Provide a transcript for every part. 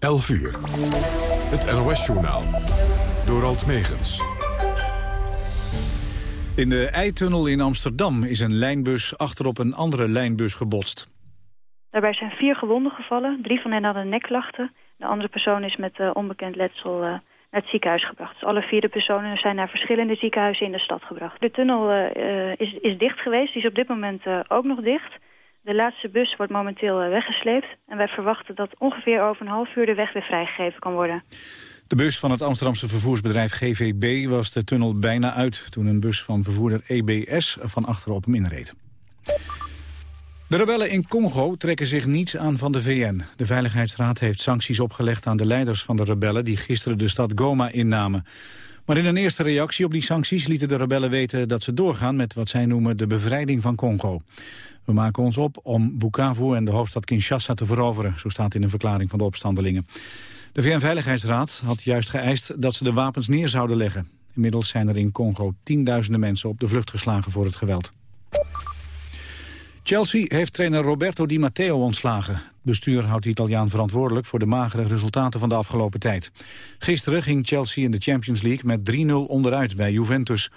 11 uur. Het NOS-journaal. Door Alt Megens. In de Eitunnel in Amsterdam is een lijnbus achterop een andere lijnbus gebotst. Daarbij zijn vier gewonden gevallen. Drie van hen hadden nekklachten. De andere persoon is met uh, onbekend letsel uh, naar het ziekenhuis gebracht. Dus alle vier de personen zijn naar verschillende ziekenhuizen in de stad gebracht. De tunnel uh, is, is dicht geweest. Die is op dit moment ook nog dicht. De laatste bus wordt momenteel weggesleept. En wij verwachten dat ongeveer over een half uur de weg weer vrijgegeven kan worden. De bus van het Amsterdamse vervoersbedrijf GVB was de tunnel bijna uit... toen een bus van vervoerder EBS van achterop hem inreed. De rebellen in Congo trekken zich niets aan van de VN. De Veiligheidsraad heeft sancties opgelegd aan de leiders van de rebellen... die gisteren de stad Goma innamen. Maar in een eerste reactie op die sancties lieten de rebellen weten... dat ze doorgaan met wat zij noemen de bevrijding van Congo. We maken ons op om Bukavu en de hoofdstad Kinshasa te veroveren... zo staat in een verklaring van de opstandelingen. De VN-veiligheidsraad had juist geëist dat ze de wapens neer zouden leggen. Inmiddels zijn er in Congo tienduizenden mensen op de vlucht geslagen voor het geweld. Chelsea heeft trainer Roberto Di Matteo ontslagen. Bestuur houdt de Italiaan verantwoordelijk voor de magere resultaten van de afgelopen tijd. Gisteren ging Chelsea in de Champions League met 3-0 onderuit bij Juventus.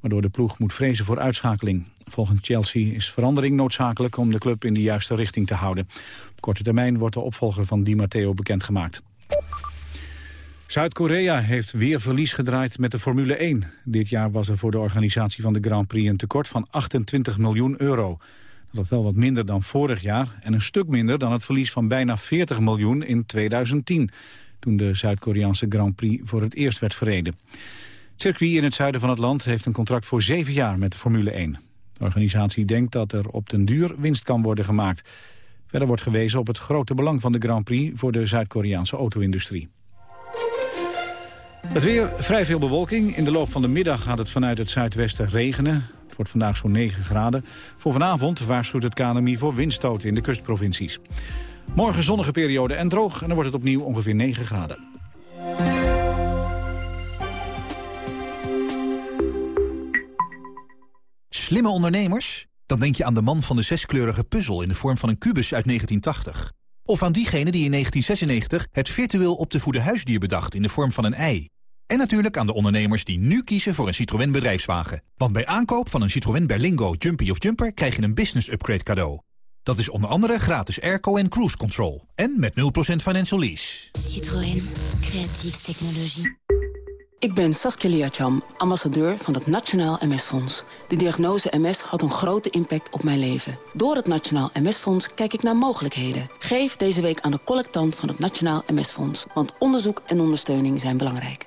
Waardoor de ploeg moet vrezen voor uitschakeling. Volgens Chelsea is verandering noodzakelijk om de club in de juiste richting te houden. Op korte termijn wordt de opvolger van Di Matteo bekendgemaakt. Zuid-Korea heeft weer verlies gedraaid met de Formule 1. Dit jaar was er voor de organisatie van de Grand Prix een tekort van 28 miljoen euro. Dat is wel wat minder dan vorig jaar en een stuk minder dan het verlies van bijna 40 miljoen in 2010, toen de Zuid-Koreaanse Grand Prix voor het eerst werd verreden. Het circuit in het zuiden van het land heeft een contract voor zeven jaar met de Formule 1. De organisatie denkt dat er op den duur winst kan worden gemaakt. Verder wordt gewezen op het grote belang van de Grand Prix voor de Zuid-Koreaanse auto-industrie. Het weer, vrij veel bewolking. In de loop van de middag gaat het vanuit het zuidwesten regenen. Het wordt vandaag zo'n 9 graden. Voor vanavond waarschuwt het KNMI voor windstoten in de kustprovincies. Morgen zonnige periode en droog en dan wordt het opnieuw ongeveer 9 graden. Slimme ondernemers? Dan denk je aan de man van de zeskleurige puzzel in de vorm van een kubus uit 1980. Of aan diegene die in 1996 het virtueel op te voeden huisdier bedacht in de vorm van een ei. En natuurlijk aan de ondernemers die nu kiezen voor een Citroën bedrijfswagen. Want bij aankoop van een Citroën Berlingo, Jumpy of Jumper krijg je een business upgrade cadeau. Dat is onder andere gratis airco en cruise control. En met 0% financial lease. Citroën. Creatieve technologie. Ik ben Saskia Liacham, ambassadeur van het Nationaal MS-fonds. De diagnose MS had een grote impact op mijn leven. Door het Nationaal MS-fonds kijk ik naar mogelijkheden. Geef deze week aan de collectant van het Nationaal MS-fonds. Want onderzoek en ondersteuning zijn belangrijk.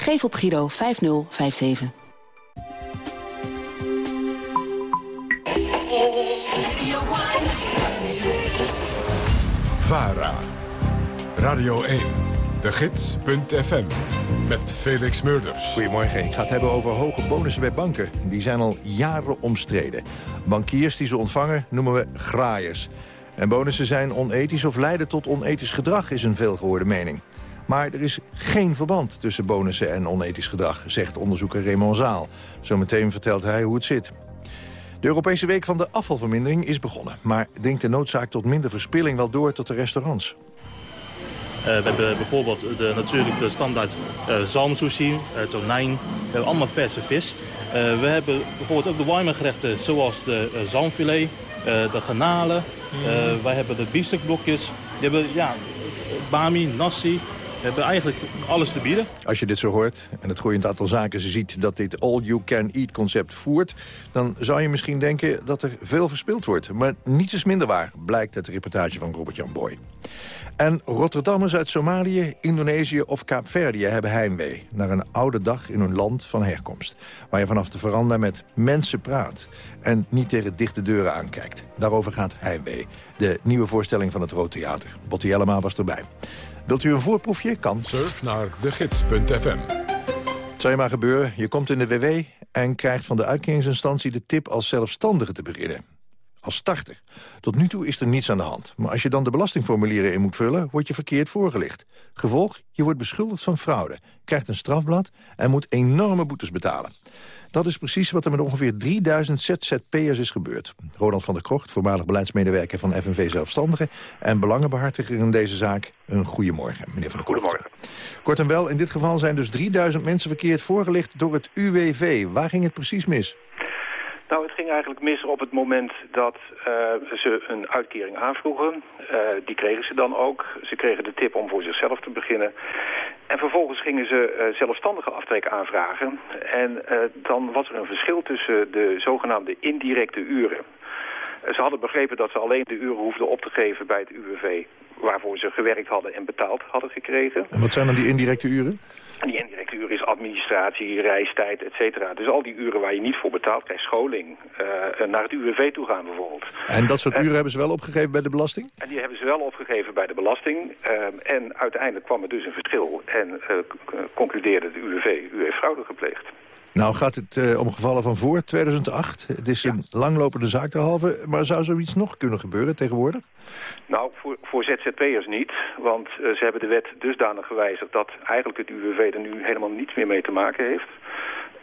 Geef op Giro 5057. VARA. Radio 1. De Gids.fm met Felix Murders. Goedemorgen. Ik ga het hebben over hoge bonussen bij banken. Die zijn al jaren omstreden. Bankiers die ze ontvangen noemen we graaiers. En bonussen zijn onethisch of leiden tot onethisch gedrag... is een veelgehoorde mening. Maar er is geen verband tussen bonussen en onethisch gedrag... zegt onderzoeker Raymond Zaal. Zometeen vertelt hij hoe het zit. De Europese Week van de Afvalvermindering is begonnen. Maar dringt de noodzaak tot minder verspilling wel door tot de restaurants? Uh, we hebben bijvoorbeeld de, natuurlijk de standaard uh, zalmsushi, uh, tonijn. We hebben allemaal verse vis. we hebben bijvoorbeeld ook de warme gerechten zoals de zalmfilet, de garnalen. Mm. wij hebben de biefstukblokjes. We hebben ja, bami, nasi. We hebben eigenlijk alles te bieden. Als je dit zo hoort en het groeiend aantal zaken ziet dat dit all-you-can-eat concept voert... dan zou je misschien denken dat er veel verspild wordt. Maar niets is minder waar, blijkt uit de reportage van Robert-Jan Boy. En Rotterdammers uit Somalië, Indonesië of Kaapverdië hebben heimwee... naar een oude dag in hun land van herkomst. Waar je vanaf de veranda met mensen praat en niet tegen dichte deuren aankijkt. Daarover gaat Heimwee, de nieuwe voorstelling van het Rood Theater. Botti Jellema was erbij. Wilt u een voorproefje? Kan. Surf naar degids.fm. Het zou je maar gebeuren. Je komt in de WW en krijgt van de uitkeringsinstantie de tip als zelfstandige te beginnen als starter. Tot nu toe is er niets aan de hand. Maar als je dan de belastingformulieren in moet vullen, word je verkeerd voorgelicht. Gevolg, je wordt beschuldigd van fraude, krijgt een strafblad en moet enorme boetes betalen. Dat is precies wat er met ongeveer 3000 ZZP'ers is gebeurd. Ronald van der Krocht, voormalig beleidsmedewerker van FNV Zelfstandigen... en belangenbehartiger in deze zaak, een goedemorgen, meneer van der Krocht. Goedemorgen. Kort en wel, in dit geval zijn dus 3000 mensen verkeerd voorgelicht door het UWV. Waar ging het precies mis? Nou, het ging eigenlijk mis op het moment dat uh, ze een uitkering aanvroegen. Uh, die kregen ze dan ook. Ze kregen de tip om voor zichzelf te beginnen. En vervolgens gingen ze uh, zelfstandige aftrek aanvragen. En dan was er een verschil tussen de zogenaamde indirecte uren. Ze hadden begrepen dat ze alleen de uren hoefden op te geven bij het UWV... waarvoor ze gewerkt hadden en betaald hadden gekregen. En wat zijn dan die indirecte uren? Die indirecte uren is administratie, reistijd, et cetera. Dus al die uren waar je niet voor betaalt, krijg scholing. Uh, naar het UWV toe gaan bijvoorbeeld. En dat soort uren hebben ze wel opgegeven bij de belasting? En die hebben ze wel opgegeven bij de belasting. Uh, en uiteindelijk kwam er dus een verschil. En uh, concludeerde het UWV, u heeft fraude gepleegd. Nou gaat het uh, om gevallen van voor 2008. Het is een langlopende zaak derhalve. Maar zou zoiets nog kunnen gebeuren tegenwoordig? Nou, voor, voor ZZP'ers niet. Want uh, ze hebben de wet dusdanig gewijzigd... dat eigenlijk het UWV er nu helemaal niets meer mee te maken heeft.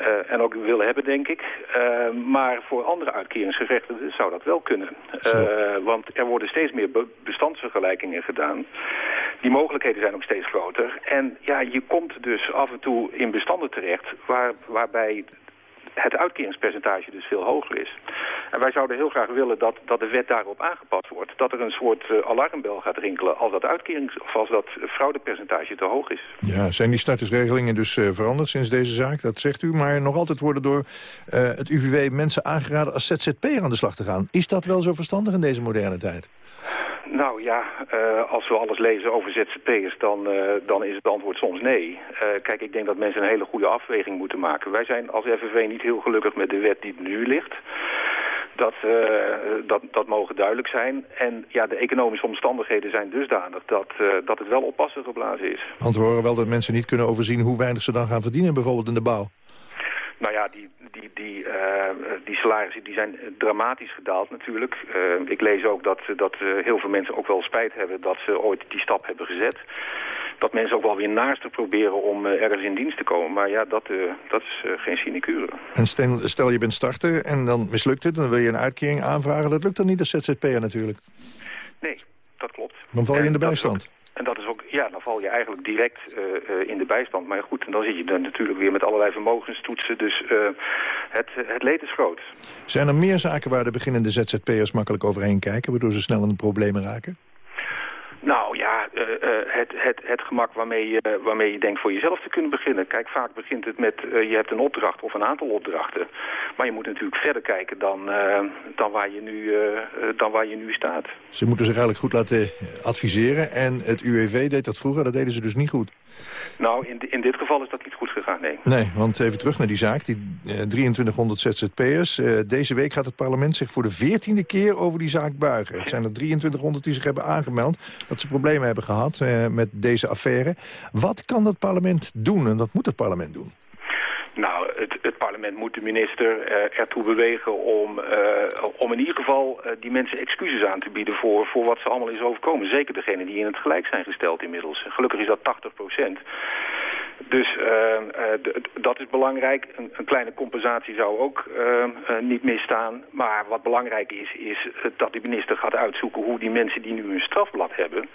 Uh, en ook willen hebben, denk ik. Uh, maar voor andere uitkeringsgerechtigden zou dat wel kunnen. Uh, want er worden steeds meer be bestandsvergelijkingen gedaan. Die mogelijkheden zijn ook steeds groter. En ja, je komt dus af en toe in bestanden terecht... Waar, waarbij het uitkeringspercentage dus veel hoger is. En wij zouden heel graag willen dat, dat de wet daarop aangepast wordt. Dat er een soort uh, alarmbel gaat rinkelen als dat uitkerings of als dat fraudepercentage te hoog is. Ja, zijn die startersregelingen dus uh, veranderd sinds deze zaak? Dat zegt u, maar nog altijd worden door uh, het UVW mensen aangeraden als ZZP'er aan de slag te gaan. Is dat wel zo verstandig in deze moderne tijd? Nou ja, uh, als we alles lezen over ZZP'ers, dan, uh, dan is het antwoord soms nee. Uh, kijk, ik denk dat mensen een hele goede afweging moeten maken. Wij zijn als FNV niet heel gelukkig met de wet die nu ligt. Dat, dat, dat mogen duidelijk zijn. En ja, de economische omstandigheden zijn dusdanig dat, dat het wel oppassen geblazen is. Want we horen wel dat mensen niet kunnen overzien hoe weinig ze dan gaan verdienen, bijvoorbeeld in de bouw. Nou ja, die, die, die, uh, die salarissen die zijn dramatisch gedaald natuurlijk. Uh, ik lees ook dat, dat uh, heel veel mensen ook wel spijt hebben dat ze ooit die stap hebben gezet. Dat mensen ook wel weer naast proberen om ergens in dienst te komen. Maar ja, dat, dat is geen sinecure. En stel, stel je bent starter en dan mislukt het, dan wil je een uitkering aanvragen. Dat lukt dan niet als ZZP'er natuurlijk. Nee, dat klopt. Dan val je in de bijstand. En dat is ook, ja, dan val je eigenlijk direct uh, uh, in de bijstand. Maar goed, en dan zit je dan natuurlijk weer met allerlei vermogenstoetsen. Dus uh, het, het leed is groot. Zijn er meer zaken waar de beginnende ZZP'ers makkelijk overheen kijken... waardoor ze snel in de problemen raken? Uh, uh, het, het, het gemak waarmee je, waarmee je denkt voor jezelf te kunnen beginnen. Kijk, vaak begint het met, uh, je hebt een opdracht of een aantal opdrachten. Maar je moet natuurlijk verder kijken dan, dan, waar, je nu, dan waar je nu staat. Ze moeten zich eigenlijk goed laten adviseren. En het UWV deed dat vroeger, dat deden ze dus niet goed. Nou, in, in dit geval is dat niet goed gegaan, nee. Nee, want even terug naar die zaak, die uh, 2300 ZZP'ers. Uh, deze week gaat het parlement zich voor de veertiende keer over die zaak buigen. Het zijn er 2300 die zich hebben aangemeld dat ze problemen hebben gehad uh, met deze affaire. Wat kan dat parlement doen en wat moet het parlement doen? Nou, het, het, parlement moet de minister uh, ertoe bewegen om, uh, om in ieder geval uh, die mensen excuses aan te bieden voor, voor wat ze allemaal is overkomen. Zeker degenen die in het gelijk zijn gesteld inmiddels. Gelukkig is dat 80 procent. Dus dat is belangrijk. Een, een, kleine compensatie zou ook niet misstaan. Maar wat belangrijk is, is dat de minister gaat uitzoeken hoe die mensen die nu een strafblad hebben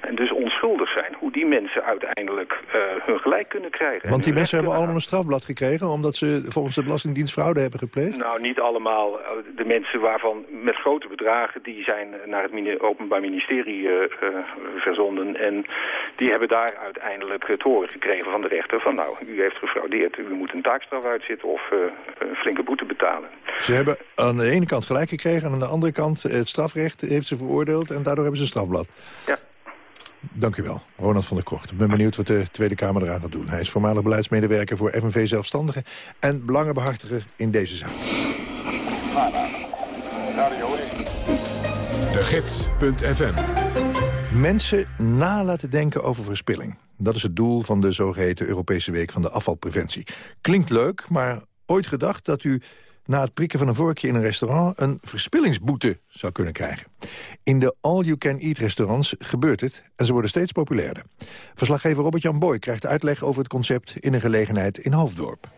en dus onschuldig zijn, hoe die mensen uiteindelijk uh, hun gelijk kunnen krijgen. Want die mensen hebben allemaal een strafblad gekregen... omdat ze volgens de Belastingdienst fraude hebben gepleegd? Nou, niet allemaal. De mensen waarvan met grote bedragen... die zijn naar het Openbaar Ministerie uh, uh, verzonden... en die hebben daar uiteindelijk het horen gekregen van de rechter... van nou, u heeft gefraudeerd, u moet een taakstraf uitzitten... of een flinke boete betalen. Ze hebben aan de ene kant gelijk gekregen... en aan de andere kant het strafrecht heeft ze veroordeeld... en daardoor hebben ze een strafblad. Ja. Dank u wel, Ronald van der Kocht. Ik ben benieuwd wat de Tweede Kamer eraan gaat doen. Hij is voormalig beleidsmedewerker voor FNV Zelfstandigen... en belangenbehartiger in deze zaak. De Gids.fm Mensen na laten denken over verspilling. Dat is het doel van de zogeheten Europese Week van de Afvalpreventie. Klinkt leuk, maar ooit gedacht dat u na het prikken van een vorkje in een restaurant... een verspillingsboete zou kunnen krijgen. In de all-you-can-eat restaurants gebeurt het en ze worden steeds populairder. Verslaggever Robert-Jan Boy krijgt uitleg over het concept... in een gelegenheid in Hoofddorp.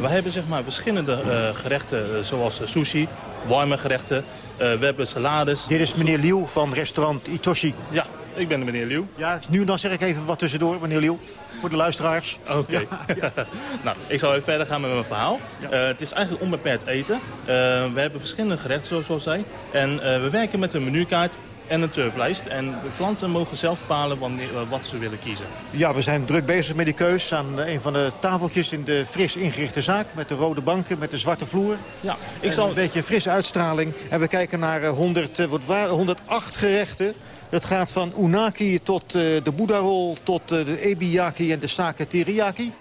We hebben zeg maar, verschillende uh, gerechten, uh, zoals uh, sushi, warme gerechten. we hebben salades. Dit is meneer Liu van restaurant Itoshi. Ja, ik ben de meneer Liu. Ja, nu dan zeg ik even wat tussendoor, meneer Liu. Voor de luisteraars. Oké. Okay. Ja. nou, ik zal even verder gaan met mijn verhaal. Ja. het is eigenlijk onbeperkt eten. we hebben verschillende gerechten, zoals al zei. En we werken met een menukaart en een turflijst. En de klanten mogen zelf bepalen wanneer, wat ze willen kiezen. Ja, we zijn druk bezig met die keus aan een van de tafeltjes in de fris ingerichte zaak. Met de rode banken, met de zwarte vloer. Ja, ik zal... Een beetje frisse uitstraling. En we kijken naar 100, wat waren, 108 gerechten. Het gaat van unaki tot uh, de boeddha-rol, tot uh, de ebiyaki en de sake teriyaki.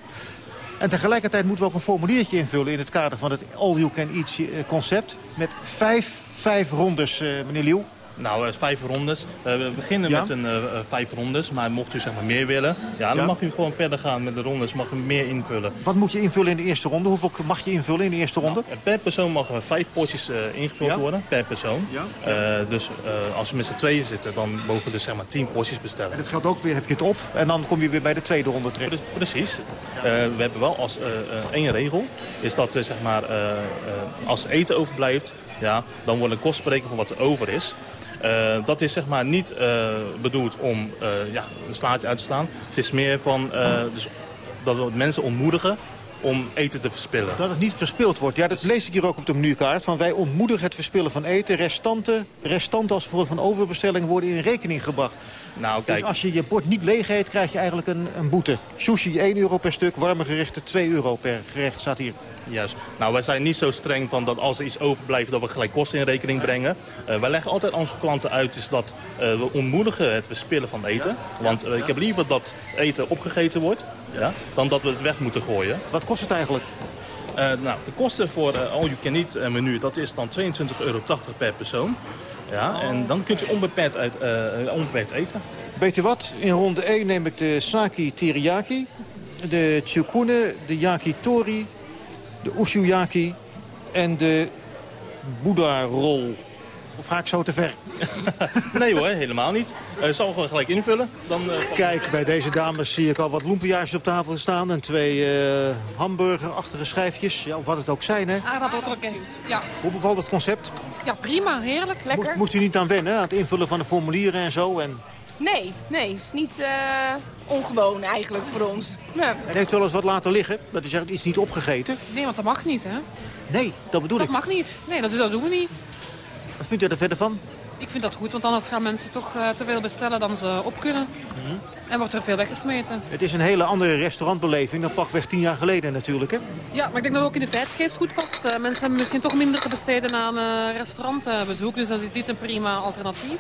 En tegelijkertijd moeten we ook een formuliertje invullen... in het kader van het all-you-can-eat concept. Met vijf, vijf rondes, meneer Liu. Nou, vijf rondes. we beginnen ja? met een uh, vijf rondes, maar mocht u zeg maar meer willen... Ja, dan ja? mag u gewoon verder gaan met de rondes, mag u meer invullen. Wat moet je invullen in de eerste ronde? Hoeveel mag je invullen in de eerste ronde? Nou, per persoon mogen vijf potjes uh, ingevuld worden, per persoon. Dus als we met z'n tweeën zitten, dan mogen we dus zeg maar tien potjes bestellen. En dat geldt ook weer, heb je het op en dan kom je weer bij de tweede ronde terecht. Precies. we hebben wel als één regel, is dat zeg maar, als eten overblijft... Ja, dan wordt een kost spreken voor wat er over is. Uh, dat is zeg maar niet uh, bedoeld om uh, ja, een slaatje uit te staan. Het is meer van dus dat we mensen ontmoedigen om eten te verspillen. Dat het niet verspild wordt. Ja, dat lees ik hier ook op de menukaart. Van wij ontmoedigen het verspillen van eten. Restanten, restanten als gevolg van overbestelling worden in rekening gebracht. Nou, kijk. Dus als je je bord niet leeg eet, krijg je eigenlijk een, een boete. Sushi 1 euro per stuk, warme gerechten 2 euro per gerecht staat hier. Juist. Nou, wij zijn niet zo streng van dat als er iets overblijft... dat we gelijk kosten in rekening brengen. Uh, wij leggen altijd onze klanten uit is dat uh, we ontmoedigen het verspillen van eten. Want uh, ik heb liever dat eten opgegeten wordt... Ja, dan dat we het weg moeten gooien. Wat kost het eigenlijk? nou, de kosten voor All You Can Eat menu, dat is dan 22,80 euro per persoon. Ja, en dan kunt u onbeperkt, uit, onbeperkt eten. Weet je wat? In ronde 1 neem ik de saki teriyaki, de chukune, de yakitori, de ushuyaki en de Boeddha-rol. Of ga ik zo te ver? nee hoor, helemaal niet. Uh, zal gewoon gelijk invullen. Dan, uh, Kijk, bij deze dames zie ik al wat lumpia's op tafel staan. En twee uh, hamburgerachtige schijfjes. Ja, of wat het ook zijn, hè? Aardappelkroket, ja. Hoe bevalt het concept? Ja, prima. Heerlijk. Lekker. Mo moest u niet aan wennen, aan het invullen van de formulieren en zo? En... Nee, nee. Het is niet uh, ongewoon eigenlijk voor ons. Nee. En heeft u wel eens wat laten liggen? Dat u zegt, iets niet opgegeten? Nee, want dat mag niet, hè? Nee, dat bedoel dat ik. Dat mag niet. Nee, dat, dat doen we niet. Wat vindt u er verder van? Ik vind dat goed, want anders gaan mensen toch uh, te veel bestellen dan ze op kunnen. Mm -hmm. En wordt er veel weggesmeten. Het is een hele andere restaurantbeleving dan pakweg tien jaar geleden natuurlijk, hè? Ja, maar ik denk dat het ook in de tijdsgeest goed past. Uh, mensen hebben misschien toch minder te besteden aan uh, restaurantbezoek. Dus dan is dit een prima alternatief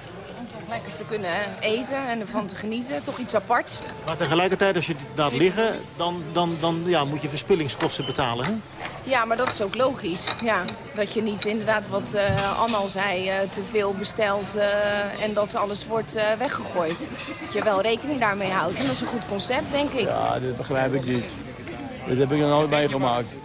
lekker te kunnen eten en ervan te genieten. Toch iets apart. Maar tegelijkertijd, als je laat liggen, dan, dan, dan ja, moet je verspillingskosten betalen. Hè? Ja, maar dat is ook logisch. Ja, dat je niet inderdaad, wat uh, Anne al zei, uh, te veel bestelt uh, en dat alles wordt weggegooid. Dat je wel rekening daarmee houdt. En dat is een goed concept, denk ik. Ja, dit begrijp ik niet. Dit heb ik nog nooit meegemaakt.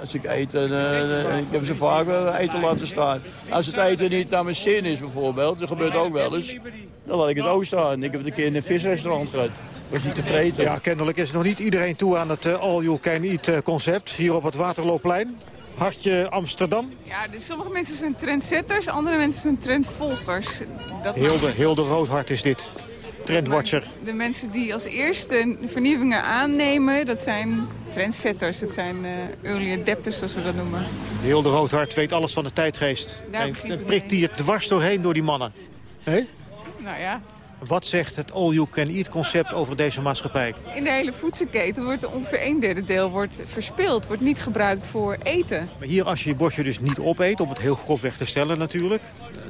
Als ik eten, uh, ik heb ze vaak eten laten staan. Als het eten niet naar mijn zin is bijvoorbeeld, dat gebeurt ook wel eens, dan laat ik het ook staan. Ik heb het een keer in een visrestaurant gehad. Dat was niet tevreden. Ja, kennelijk is nog niet iedereen toe aan het uh, all-you-can-eat concept hier op het Waterloopplein. Hartje Amsterdam. Ja, dus sommige mensen zijn trendsetters, andere mensen zijn trendvolgers. Dat Hilde, Hilde Roodhart is dit. Trendwatcher. De mensen die als eerste vernieuwingen aannemen, dat zijn trendsetters. Dat zijn uh, early adapters, zoals we dat noemen. Hilde Roodhart weet alles van de tijdgeest. Daar en prikt hier dwars doorheen door die mannen. Hé? Nou ja. Wat zegt het all-you-can-eat concept over deze maatschappij? In de hele voedselketen wordt ongeveer een derde deel wordt verspild. Wordt niet gebruikt voor eten. Maar hier, als je je bordje dus niet opeet, om het heel grofweg te stellen natuurlijk...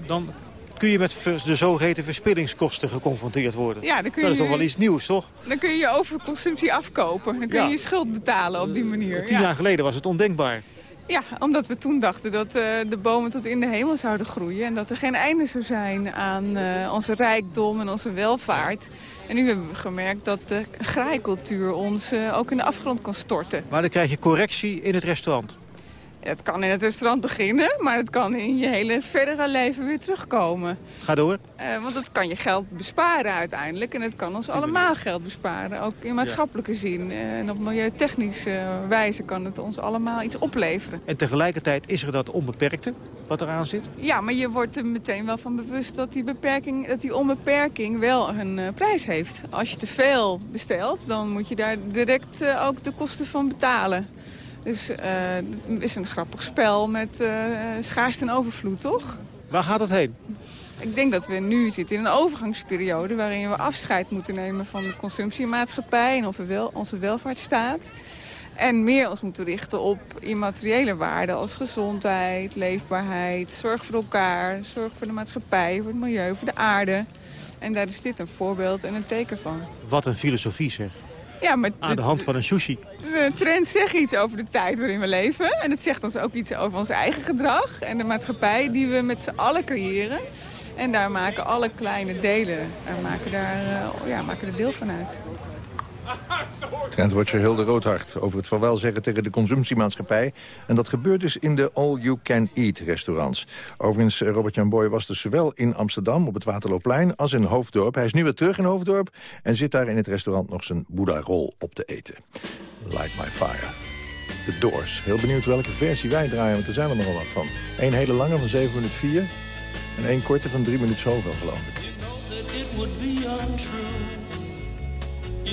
dan kun je met de zogeheten verspillingskosten geconfronteerd worden. Ja, dan kun dat is je- toch wel iets nieuws, toch? Dan kun je je overconsumptie afkopen. Dan kun je Ja. je schuld betalen op die manier. Tien Ja. jaar geleden was het ondenkbaar. Ja, omdat we toen dachten dat eh, de bomen tot in de hemel zouden groeien... en dat er geen einde zou zijn aan eh, onze rijkdom en onze welvaart. En nu hebben we gemerkt dat de graaikultuur ons eh, ook in de afgrond kan storten. Maar dan krijg je correctie in het restaurant. Het kan in het restaurant beginnen, maar het kan in je hele verdere leven weer terugkomen. Ga door. Eh, want het kan je geld besparen uiteindelijk. En het kan ons allemaal geld besparen. Ook in maatschappelijke zin. Eh, en op milieutechnische wijze kan het ons allemaal iets opleveren. En tegelijkertijd is er dat onbeperkte wat eraan zit. Ja, maar je wordt er meteen wel van bewust dat die, beperking, dat die onbeperking wel een eh, prijs heeft. Als je te veel bestelt, dan moet je daar direct ook de kosten van betalen. Dus eh, het is een grappig spel met eh schaarste en overvloed, toch? Waar gaat het heen? Ik denk dat we nu zitten in een overgangsperiode... waarin we afscheid moeten nemen van de consumptiemaatschappij... en onze, wel, onze welvaartsstaat. En meer ons moeten richten op immateriële waarden... als gezondheid, leefbaarheid, zorg voor elkaar... zorg voor de maatschappij, voor het milieu, voor de aarde. En daar is dit een voorbeeld en een teken van. Wat een filosofie zeg. Ja, maar Aan de hand van een sushi. de trends zeggen iets over de tijd waarin we leven. En het zegt ons ook iets over ons eigen gedrag en de maatschappij die we met z'n allen creëren. En daar maken alle kleine delen en maken daar, eh, ja, maken er deel van uit. Trendwatcher Hilde Roodhart over het vaarwel zeggen tegen de consumptiemaatschappij. En dat gebeurt dus in de all-you-can-eat restaurants. Overigens, eh, Robert-Jan Boy was dus zowel in Amsterdam op het Waterloopplein als in Hoofddorp. Hij is nu weer terug in Hoofddorp en zit daar in het restaurant nog zijn Boeddha-rol op te eten. Light My Fire. De Doors. Heel benieuwd welke versie wij draaien, want er zijn er nogal wat van. Eén hele lange van 7 minuten 4 en één korte van 3 minuten zoveel, geloof ik. it would be untrue.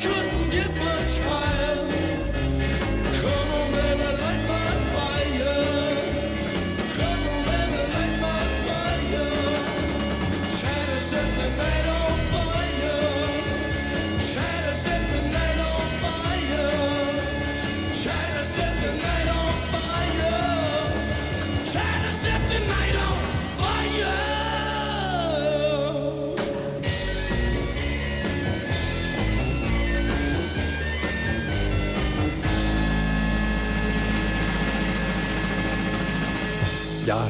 Couldn't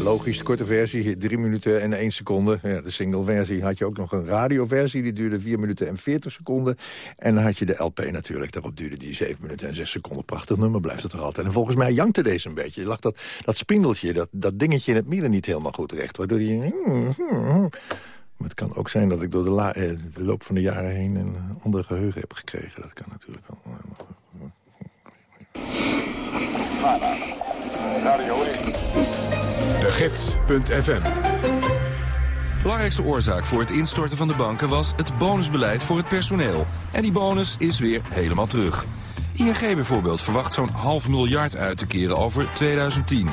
logisch. De korte versie, 3 minuten en 1 seconde. Ja, de single versie had je ook nog een radioversie. Die duurde 4 minuten en 40 seconden. En dan had je de LP natuurlijk. Daarop duurde die 7 minuten en 6 seconden. Prachtig nummer blijft het er altijd. En volgens mij jankte deze een beetje. Je lag dat, dat spindeltje, dat, dat dingetje in het midden niet helemaal goed recht. Waardoor die... Maar het kan ook zijn dat ik door eh, de loop van de jaren heen... een ander geheugen heb gekregen. Dat kan natuurlijk wel. De Gids.fm Belangrijkste oorzaak voor het instorten van de banken was het bonusbeleid voor het personeel. En die bonus is weer helemaal terug. ING bijvoorbeeld verwacht zo'n half miljard uit te keren over 2010.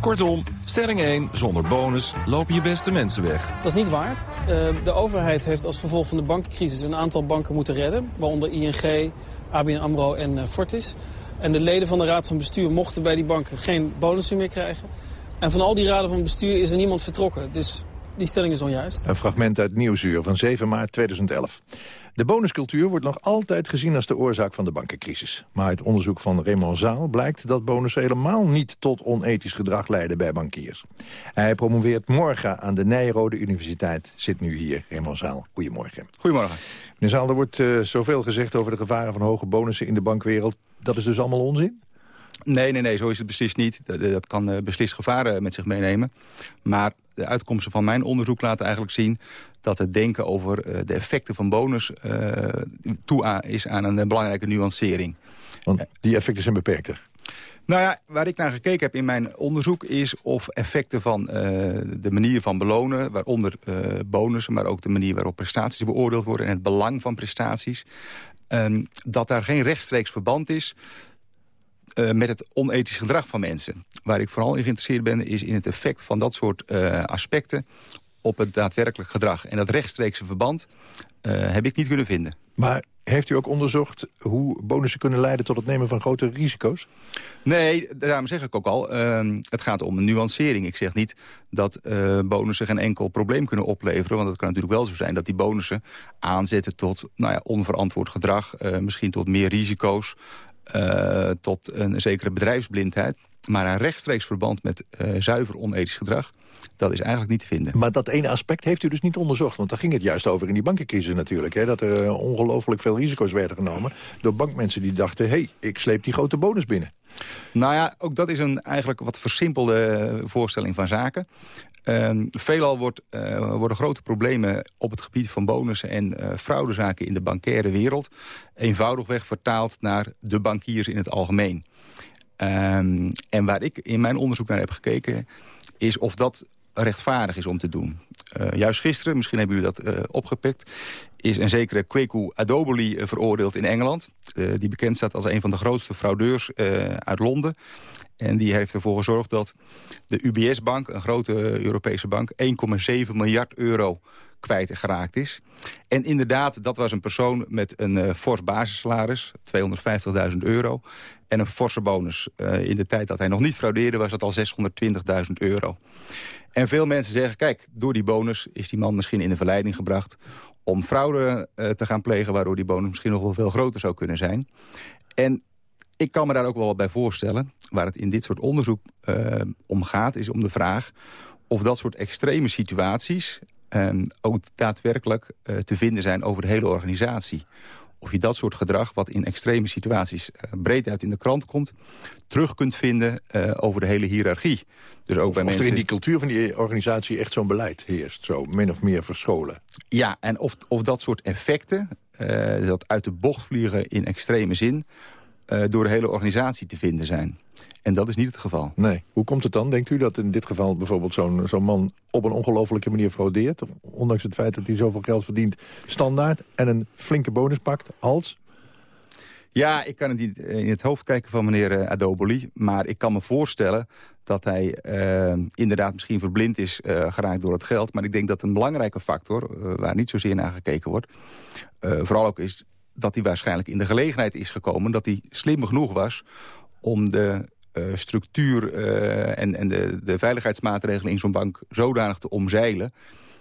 Kortom, stelling 1, zonder bonus lopen je beste mensen weg. Dat is niet waar. Eh, de overheid heeft als gevolg van de bankencrisis een aantal banken moeten redden. Waaronder ING, ABN AMRO en eh, Fortis. En de leden van de raad van bestuur mochten bij die banken geen bonussen meer krijgen. En van al die raden van bestuur is er niemand vertrokken. Dus die stelling is onjuist. Een fragment uit Nieuwsuur van 7 maart 2011. De bonuscultuur wordt nog altijd gezien als de oorzaak van de bankencrisis. Maar uit onderzoek van Raymond Zaal blijkt dat bonussen helemaal niet tot onethisch gedrag leiden bij bankiers. Hij promoveert morgen aan de Nijrode Universiteit. Zit nu hier, Raymond Zaal. Goedemorgen. Goedemorgen. Meneer Zaal, er wordt eh, zoveel gezegd over de gevaren van hoge bonussen in de bankwereld. Dat is dus allemaal onzin? Nee, nee, nee, zo is het beslist niet. Dat, dat kan eh, beslist gevaren met zich meenemen. Maar de uitkomsten van mijn onderzoek laten eigenlijk zien... dat het denken over eh, de effecten van bonus eh, toe is aan een eh, belangrijke nuancering. Want die effecten zijn beperkter. Nou ja, waar ik naar gekeken heb in mijn onderzoek is of effecten van eh, de manier van belonen, waaronder eh, bonussen, maar ook de manier waarop prestaties beoordeeld worden en het belang van prestaties, ehm, dat daar geen rechtstreeks verband is eh, met het onethisch gedrag van mensen. Waar ik vooral in geïnteresseerd ben is in het effect van dat soort eh, aspecten op het daadwerkelijk gedrag. En dat rechtstreekse verband eh, heb ik niet kunnen vinden. Maar heeft u ook onderzocht hoe bonussen kunnen leiden tot het nemen van grote risico's? Nee, daarom zeg ik ook al, ehm, het gaat om een nuancering. Ik zeg niet dat bonussen geen enkel probleem kunnen opleveren. Want het kan natuurlijk wel zo zijn dat die bonussen aanzetten tot nou ja, onverantwoord gedrag. misschien tot meer risico's, eh, tot een zekere bedrijfsblindheid. Maar een rechtstreeks verband met eh, zuiver onethisch gedrag... dat is eigenlijk niet te vinden. Maar dat ene aspect heeft u dus niet onderzocht. Want daar ging het juist over in die bankencrisis natuurlijk. Hè, dat er eh, ongelooflijk veel risico's werden genomen... door bankmensen die dachten... hé, hey, ik sleep die grote bonus binnen. Nou ja, ook dat is een eigenlijk wat versimpelde voorstelling van zaken. Ehm, veelal wordt, eh, worden grote problemen op het gebied van bonussen en eh, fraudezaken in de bankaire wereld eenvoudigweg vertaald naar de bankiers in het algemeen. Ehm, en waar ik in mijn onderzoek naar heb gekeken is of dat rechtvaardig is om te doen. Eh, juist gisteren, misschien hebben jullie dat eh, opgepikt... is een zekere Kweku Adoboli eh, veroordeeld in Engeland. die bekend staat als een van de grootste fraudeurs uit Londen. En die heeft ervoor gezorgd dat de UBS-bank, een grote Europese bank... 1,7 miljard euro kwijtgeraakt is. En inderdaad, dat was een persoon met een eh, fors basissalaris, 250.000 euro... en een forse bonus. Eh, in de tijd dat hij nog niet fraudeerde was dat al 620.000 euro. En veel mensen zeggen, kijk, door die bonus is die man misschien in de verleiding gebracht... om fraude eh, te gaan plegen, waardoor die bonus misschien nog wel veel groter zou kunnen zijn. En ik kan me daar ook wel wat bij voorstellen. Waar het in dit soort onderzoek om gaat, is om de vraag... of dat soort extreme situaties eh, ook daadwerkelijk eh, te vinden zijn over de hele organisatie. Of je dat soort gedrag, wat in extreme situaties eh, breed uit in de krant komt... terug kunt vinden eh, over de hele hiërarchie. Dus ook bij Of mensen... er in die cultuur van die organisatie echt zo'n beleid heerst. Zo min of meer verscholen. Ja, en of, of dat soort effecten, dat uit de bocht vliegen in extreme zin... eh, door de hele organisatie te vinden zijn. En dat is niet het geval. Nee. Hoe komt het dan, denkt u, dat in dit geval bijvoorbeeld zo'n zo'n man op een ongelofelijke manier fraudeert? Ondanks het feit dat hij zoveel geld verdient standaard en een flinke bonus pakt als... Ja, ik kan het niet in het hoofd kijken van meneer eh, Adoboli. Maar ik kan me voorstellen dat hij eh, inderdaad misschien verblind is eh, geraakt door het geld. Maar ik denk dat een belangrijke factor, eh, waar niet zozeer naar gekeken wordt... eh, vooral ook is dat hij waarschijnlijk in de gelegenheid is gekomen... dat hij slim genoeg was om de eh, structuur eh, en, en de, de veiligheidsmaatregelen in zo'n bank zodanig te omzeilen...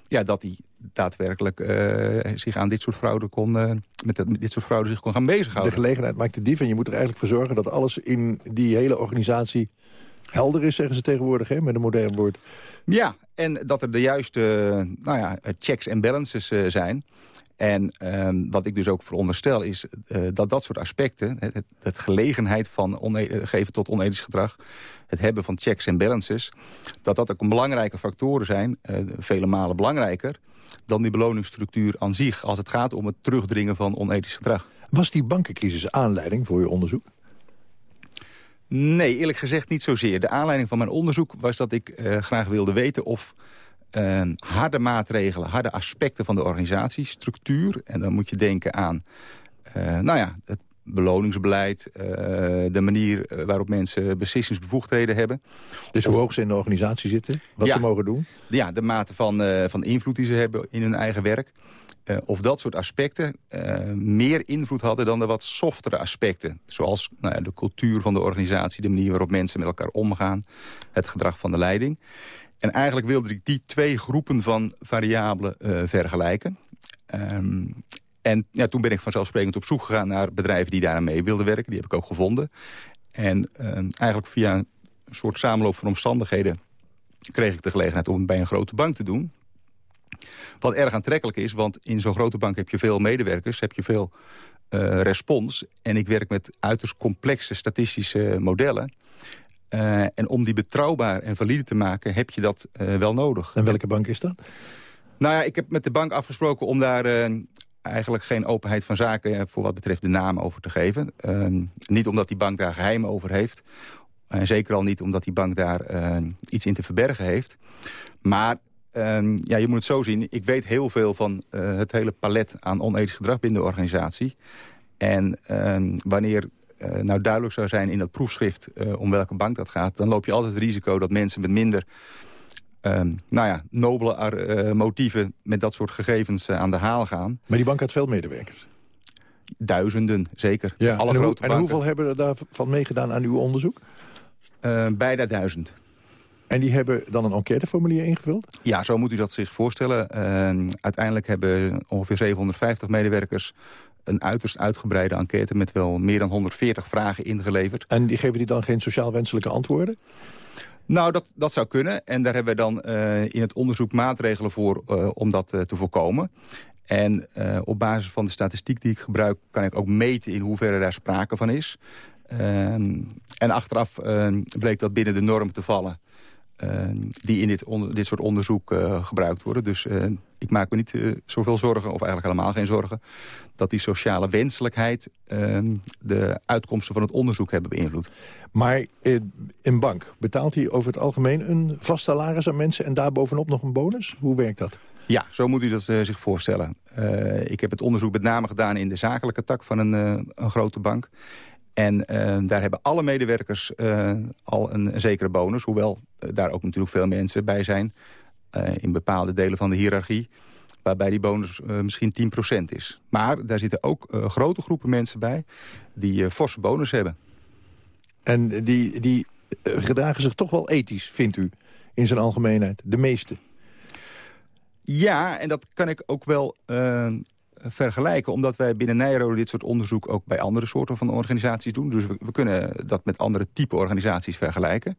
Ja, dat hij daadwerkelijk eh, zich aan dit soort fraude kon, met, dat- met dit soort fraude zich kon gaan De bezighouden. gelegenheid maakt de dief en je moet er eigenlijk voor zorgen... dat alles in die hele organisatie helder is, zeggen ze tegenwoordig, hè, met een modern woord. Ja, en dat er de juiste nou ja, checks en balances zijn. En ehm, wat ik dus ook veronderstel is eh, dat dat soort aspecten... het, het, gelegenheid van eh, geven tot onethisch gedrag... het hebben van checks en balances... dat dat ook een belangrijke factoren zijn, eh, vele malen belangrijker... dan die beloningsstructuur aan zich... als het gaat om het terugdringen van onethisch gedrag. Was die bankencrisis aanleiding voor je onderzoek? Nee, eerlijk gezegd niet zozeer. De aanleiding van mijn onderzoek was dat ik graag wilde weten of eh, harde maatregelen, harde aspecten van de organisatiestructuur... en dan moet je denken aan eh, nou ja, het beloningsbeleid, eh, de manier eh, waarop mensen beslissingsbevoegdheden hebben. Dus hoe hoog ze in de organisatie zitten, wat Ja. ze mogen doen? Ja, de mate van, van invloed die ze hebben in hun eigen werk. Of dat soort aspecten meer invloed hadden dan de wat softere aspecten. Zoals nou ja, de cultuur van de organisatie, de manier waarop mensen met elkaar omgaan. Het gedrag van de leiding. En eigenlijk wilde ik die twee groepen van variabelen eh, vergelijken. Ehm, en ja, toen ben ik vanzelfsprekend op zoek gegaan naar bedrijven die daaraan mee wilden werken. Die heb ik ook gevonden. En ehm, eigenlijk via een soort samenloop van omstandigheden kreeg ik de gelegenheid om het bij een grote bank te doen. Wat erg aantrekkelijk is, want in zo'n grote bank heb je veel medewerkers, heb je veel eh, respons. En ik werk met uiterst complexe statistische modellen. Eh, en om die betrouwbaar en valide te maken, heb je dat eh, wel nodig. En welke bank is dat? Nou ja, ik heb met de bank afgesproken om daar eh, eigenlijk geen openheid van zaken... voor wat betreft de naam over te geven. Eh, niet omdat die bank daar geheim over heeft. En zeker al niet omdat die bank daar iets in te verbergen heeft. Maar ehm, ja, je moet het zo zien. Ik weet heel veel van het hele palet aan onethisch gedrag binnen de organisatie. En ehm, wanneer nou duidelijk zou zijn in dat proefschrift eh, om welke bank dat gaat... dan loop je altijd het risico dat mensen met minder ehm, nou ja, nobele eh, motieven met dat soort gegevens eh, aan de haal gaan. Maar die bank had veel medewerkers. Duizenden, zeker. Ja. Alle en, hoe- grote en banken. hoeveel hebben er daarvan meegedaan aan uw onderzoek? Eh, bijna duizend. En die hebben dan een enquêteformulier ingevuld? Ja, zo moet u dat zich voorstellen. Ehm, uiteindelijk hebben ongeveer 750 medewerkers een uiterst uitgebreide enquête... met wel meer dan 140 vragen ingeleverd. En die geven die dan geen sociaal wenselijke antwoorden? Nou, dat, dat zou kunnen. En daar hebben we dan eh, in het onderzoek maatregelen voor eh, om dat eh, te voorkomen. En op basis van de statistiek die ik gebruik... kan ik ook meten in hoeverre daar sprake van is. Ehm, en achteraf eh, bleek dat binnen de norm te vallen... eh, die in dit, onder- dit soort onderzoek eh, gebruikt worden. Dus eh, ik maak me niet eh, zoveel zorgen, of eigenlijk helemaal geen zorgen... dat die sociale wenselijkheid eh, de uitkomsten van het onderzoek hebben beïnvloed. Maar een bank, betaalt hij over het algemeen een vast salaris aan mensen... en daarbovenop nog een bonus? Hoe werkt dat? Ja, zo moet u dat zich voorstellen. Ik heb het onderzoek met name gedaan in de zakelijke tak van een, een grote bank. En eh, daar hebben alle medewerkers eh, al een, een zekere bonus. Hoewel eh, daar ook natuurlijk veel mensen bij zijn. eh, in bepaalde delen van de hiërarchie. Waarbij die bonus misschien 10% is. Maar daar zitten ook grote groepen mensen bij die forse bonus hebben. En die, die gedragen zich toch wel ethisch, vindt u, in zijn algemeenheid? De meeste? Ja, en dat kan ik ook wel vergelijken. Omdat wij binnen Nijrode dit soort onderzoek ook bij andere soorten van organisaties doen. Dus we, we kunnen dat met andere type organisaties vergelijken.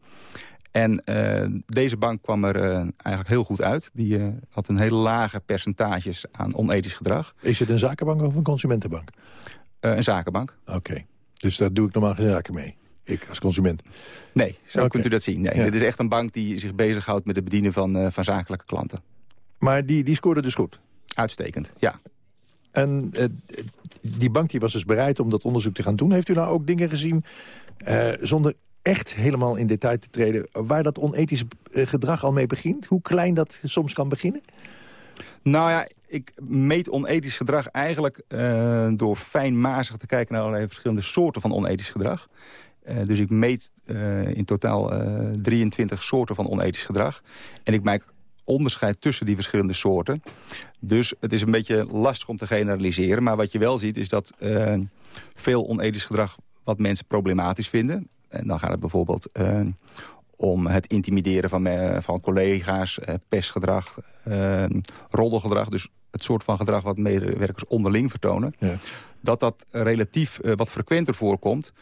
En eh, deze bank kwam er eh, eigenlijk heel goed uit. Die eh, had een hele lage percentages aan onethisch gedrag. Is het een zakenbank of een consumentenbank? Een zakenbank. Oké, dus daar doe ik normaal geen zaken mee. Ik als consument. Nee, zo kunt u dat zien. Nee, Ja. Dit is echt een bank die zich bezighoudt met het bedienen van, van zakelijke klanten. Maar die, die scoorde dus goed? Uitstekend, ja. En eh, die bank die was dus bereid om dat onderzoek te gaan doen. Heeft u nou ook dingen gezien, eh, zonder echt helemaal in detail te treden... waar dat onethische eh, gedrag al mee begint? Hoe klein dat soms kan beginnen? Nou ja, ik meet onethisch gedrag eigenlijk door fijnmazig te kijken naar allerlei verschillende soorten van onethisch gedrag. Dus ik meet in totaal eh 23 soorten van onethisch gedrag. En ik maak onderscheid tussen die verschillende soorten. Dus het is een beetje lastig om te generaliseren. Maar wat je wel ziet is dat eh, veel onethisch gedrag wat mensen problematisch vinden. En dan gaat het bijvoorbeeld eh, om het intimideren van, van collega's, eh, pestgedrag, roddelgedrag. Dus het soort van gedrag wat medewerkers onderling vertonen. Dat dat relatief wat frequenter voorkomt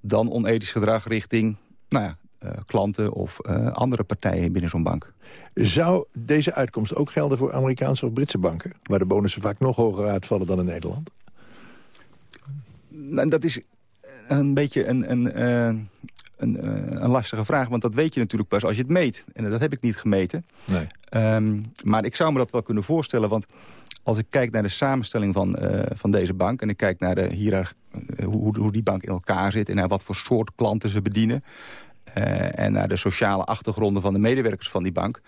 dan onethisch gedrag richting nou ja, eh, klanten of eh, andere partijen binnen zo'n bank. Zou deze uitkomst ook gelden voor Amerikaanse of Britse banken... waar de bonussen vaak nog hoger uitvallen dan in Nederland? Nou, dat is een beetje een, een, eh, een, een lastige vraag, want dat weet je natuurlijk pas als je het meet. En dat heb ik niet gemeten. Nee. Ehm, maar ik zou me dat wel kunnen voorstellen, want als ik kijk naar de samenstelling van, van deze bank... en ik kijk naar de hierarch, hoe, hoe die bank in elkaar zit... en naar wat voor soort klanten ze bedienen... eh, en naar de sociale achtergronden van de medewerkers van die bank...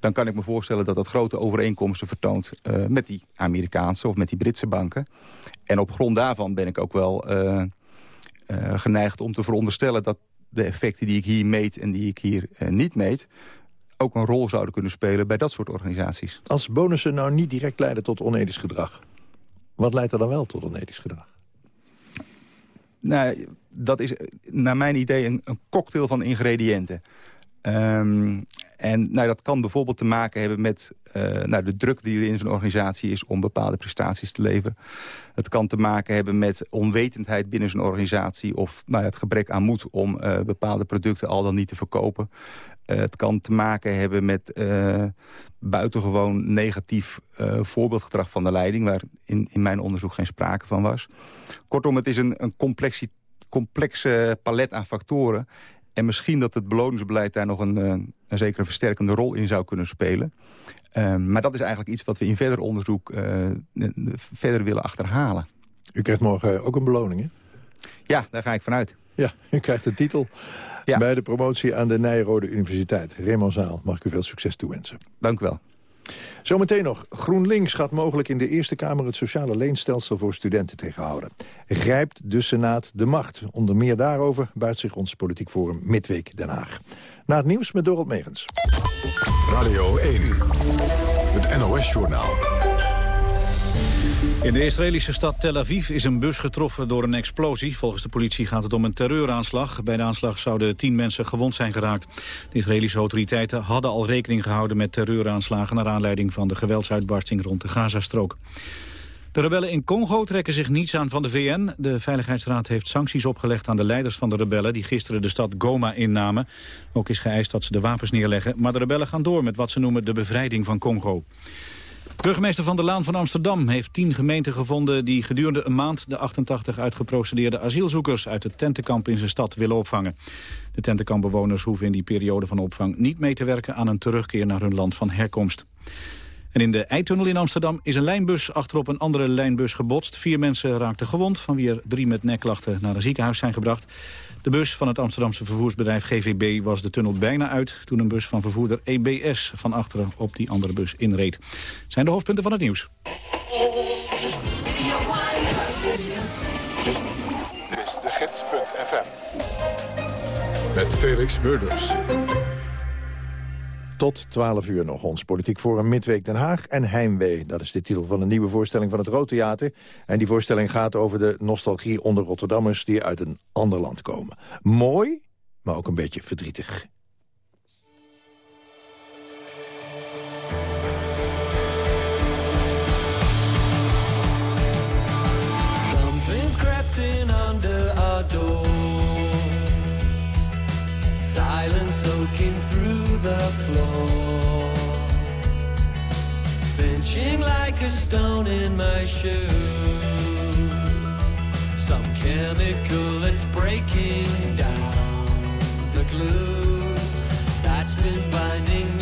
dan kan ik me voorstellen dat dat grote overeenkomsten vertoont... eh, met die Amerikaanse of met die Britse banken. En op grond daarvan ben ik ook wel eh, geneigd om te veronderstellen... dat de effecten die ik hier meet en die ik hier niet meet... ook een rol zouden kunnen spelen bij dat soort organisaties. Als bonussen nou niet direct leiden tot onethisch gedrag... wat leidt er dan wel tot onethisch gedrag? Nou, dat is naar mijn idee een, een cocktail van ingrediënten. Ehm, en nou, dat kan bijvoorbeeld te maken hebben met eh, nou, de druk die er in zo'n organisatie is... om bepaalde prestaties te leveren. Het kan te maken hebben met onwetendheid binnen zo'n organisatie... of nou, het gebrek aan moed om eh, bepaalde producten al dan niet te verkopen. Eh, het kan te maken hebben met buitengewoon negatief voorbeeldgedrag van de leiding... waar in, in mijn onderzoek geen sprake van was. Kortom, het is een, een complexi- complexe palet aan factoren... En misschien dat het beloningsbeleid daar nog een, eh, een zekere versterkende rol in zou kunnen spelen. Ehm, maar dat is eigenlijk iets wat we in verder onderzoek eh, verder willen achterhalen. U krijgt morgen ook een beloning, hè? Ja, daar ga ik vanuit. Ja, u krijgt de titel bij de promotie aan de Nijrode Universiteit. Raymond Zaal, mag ik u veel succes toewensen. Dank u wel. Zometeen nog. GroenLinks gaat mogelijk in de Eerste Kamer... het sociale leenstelsel voor studenten tegenhouden. Grijpt de Senaat de macht? Onder meer daarover buit zich ons politiek forum Midweek Den Haag. Na het nieuws met Dorot Megens. Radio 1, het NOS-journaal. In de Israëlische stad Tel Aviv is een bus getroffen door een explosie. Volgens de politie gaat het om een terreuraanslag. Bij de aanslag zouden tien mensen gewond zijn geraakt. De Israëlische autoriteiten hadden al rekening gehouden met terreuraanslagen... naar aanleiding van de geweldsuitbarsting rond de Gazastrook. De rebellen in Congo trekken zich niets aan van de VN. De Veiligheidsraad heeft sancties opgelegd aan de leiders van de rebellen... die gisteren de stad Goma innamen. Ook is geëist dat ze de wapens neerleggen. Maar de rebellen gaan door met wat ze noemen de bevrijding van Congo. Burgemeester Van der Laan van Amsterdam heeft tien gemeenten gevonden... die gedurende een maand de 88 uitgeprocedeerde asielzoekers... uit het tentenkamp in zijn stad willen opvangen. De tentenkampbewoners hoeven in die periode van opvang... niet mee te werken aan een terugkeer naar hun land van herkomst. En in de Eitunnel in Amsterdam is een lijnbus achterop een andere lijnbus gebotst. Vier mensen raakten gewond, van wie er drie met nekklachten naar een ziekenhuis zijn gebracht. De bus van het Amsterdamse vervoersbedrijf GVB was de tunnel bijna uit... toen een bus van vervoerder EBS van achteren op die andere bus inreed. Zijn de hoofdpunten van het nieuws. Dit is de gids.fm. Met Felix Murders. Tot 12 uur nog ons politiek forum Midweek Den Haag en Heimwee. Dat is de titel van een nieuwe voorstelling van het Rood Theater. En die voorstelling gaat over de nostalgie onder Rotterdammers... die uit een ander land komen. Mooi, maar ook een beetje verdrietig. Something's crept in under our door. Silence soaking through the floor. Pinching like a stone in my shoe. Some chemical that's breaking down the glue that's been binding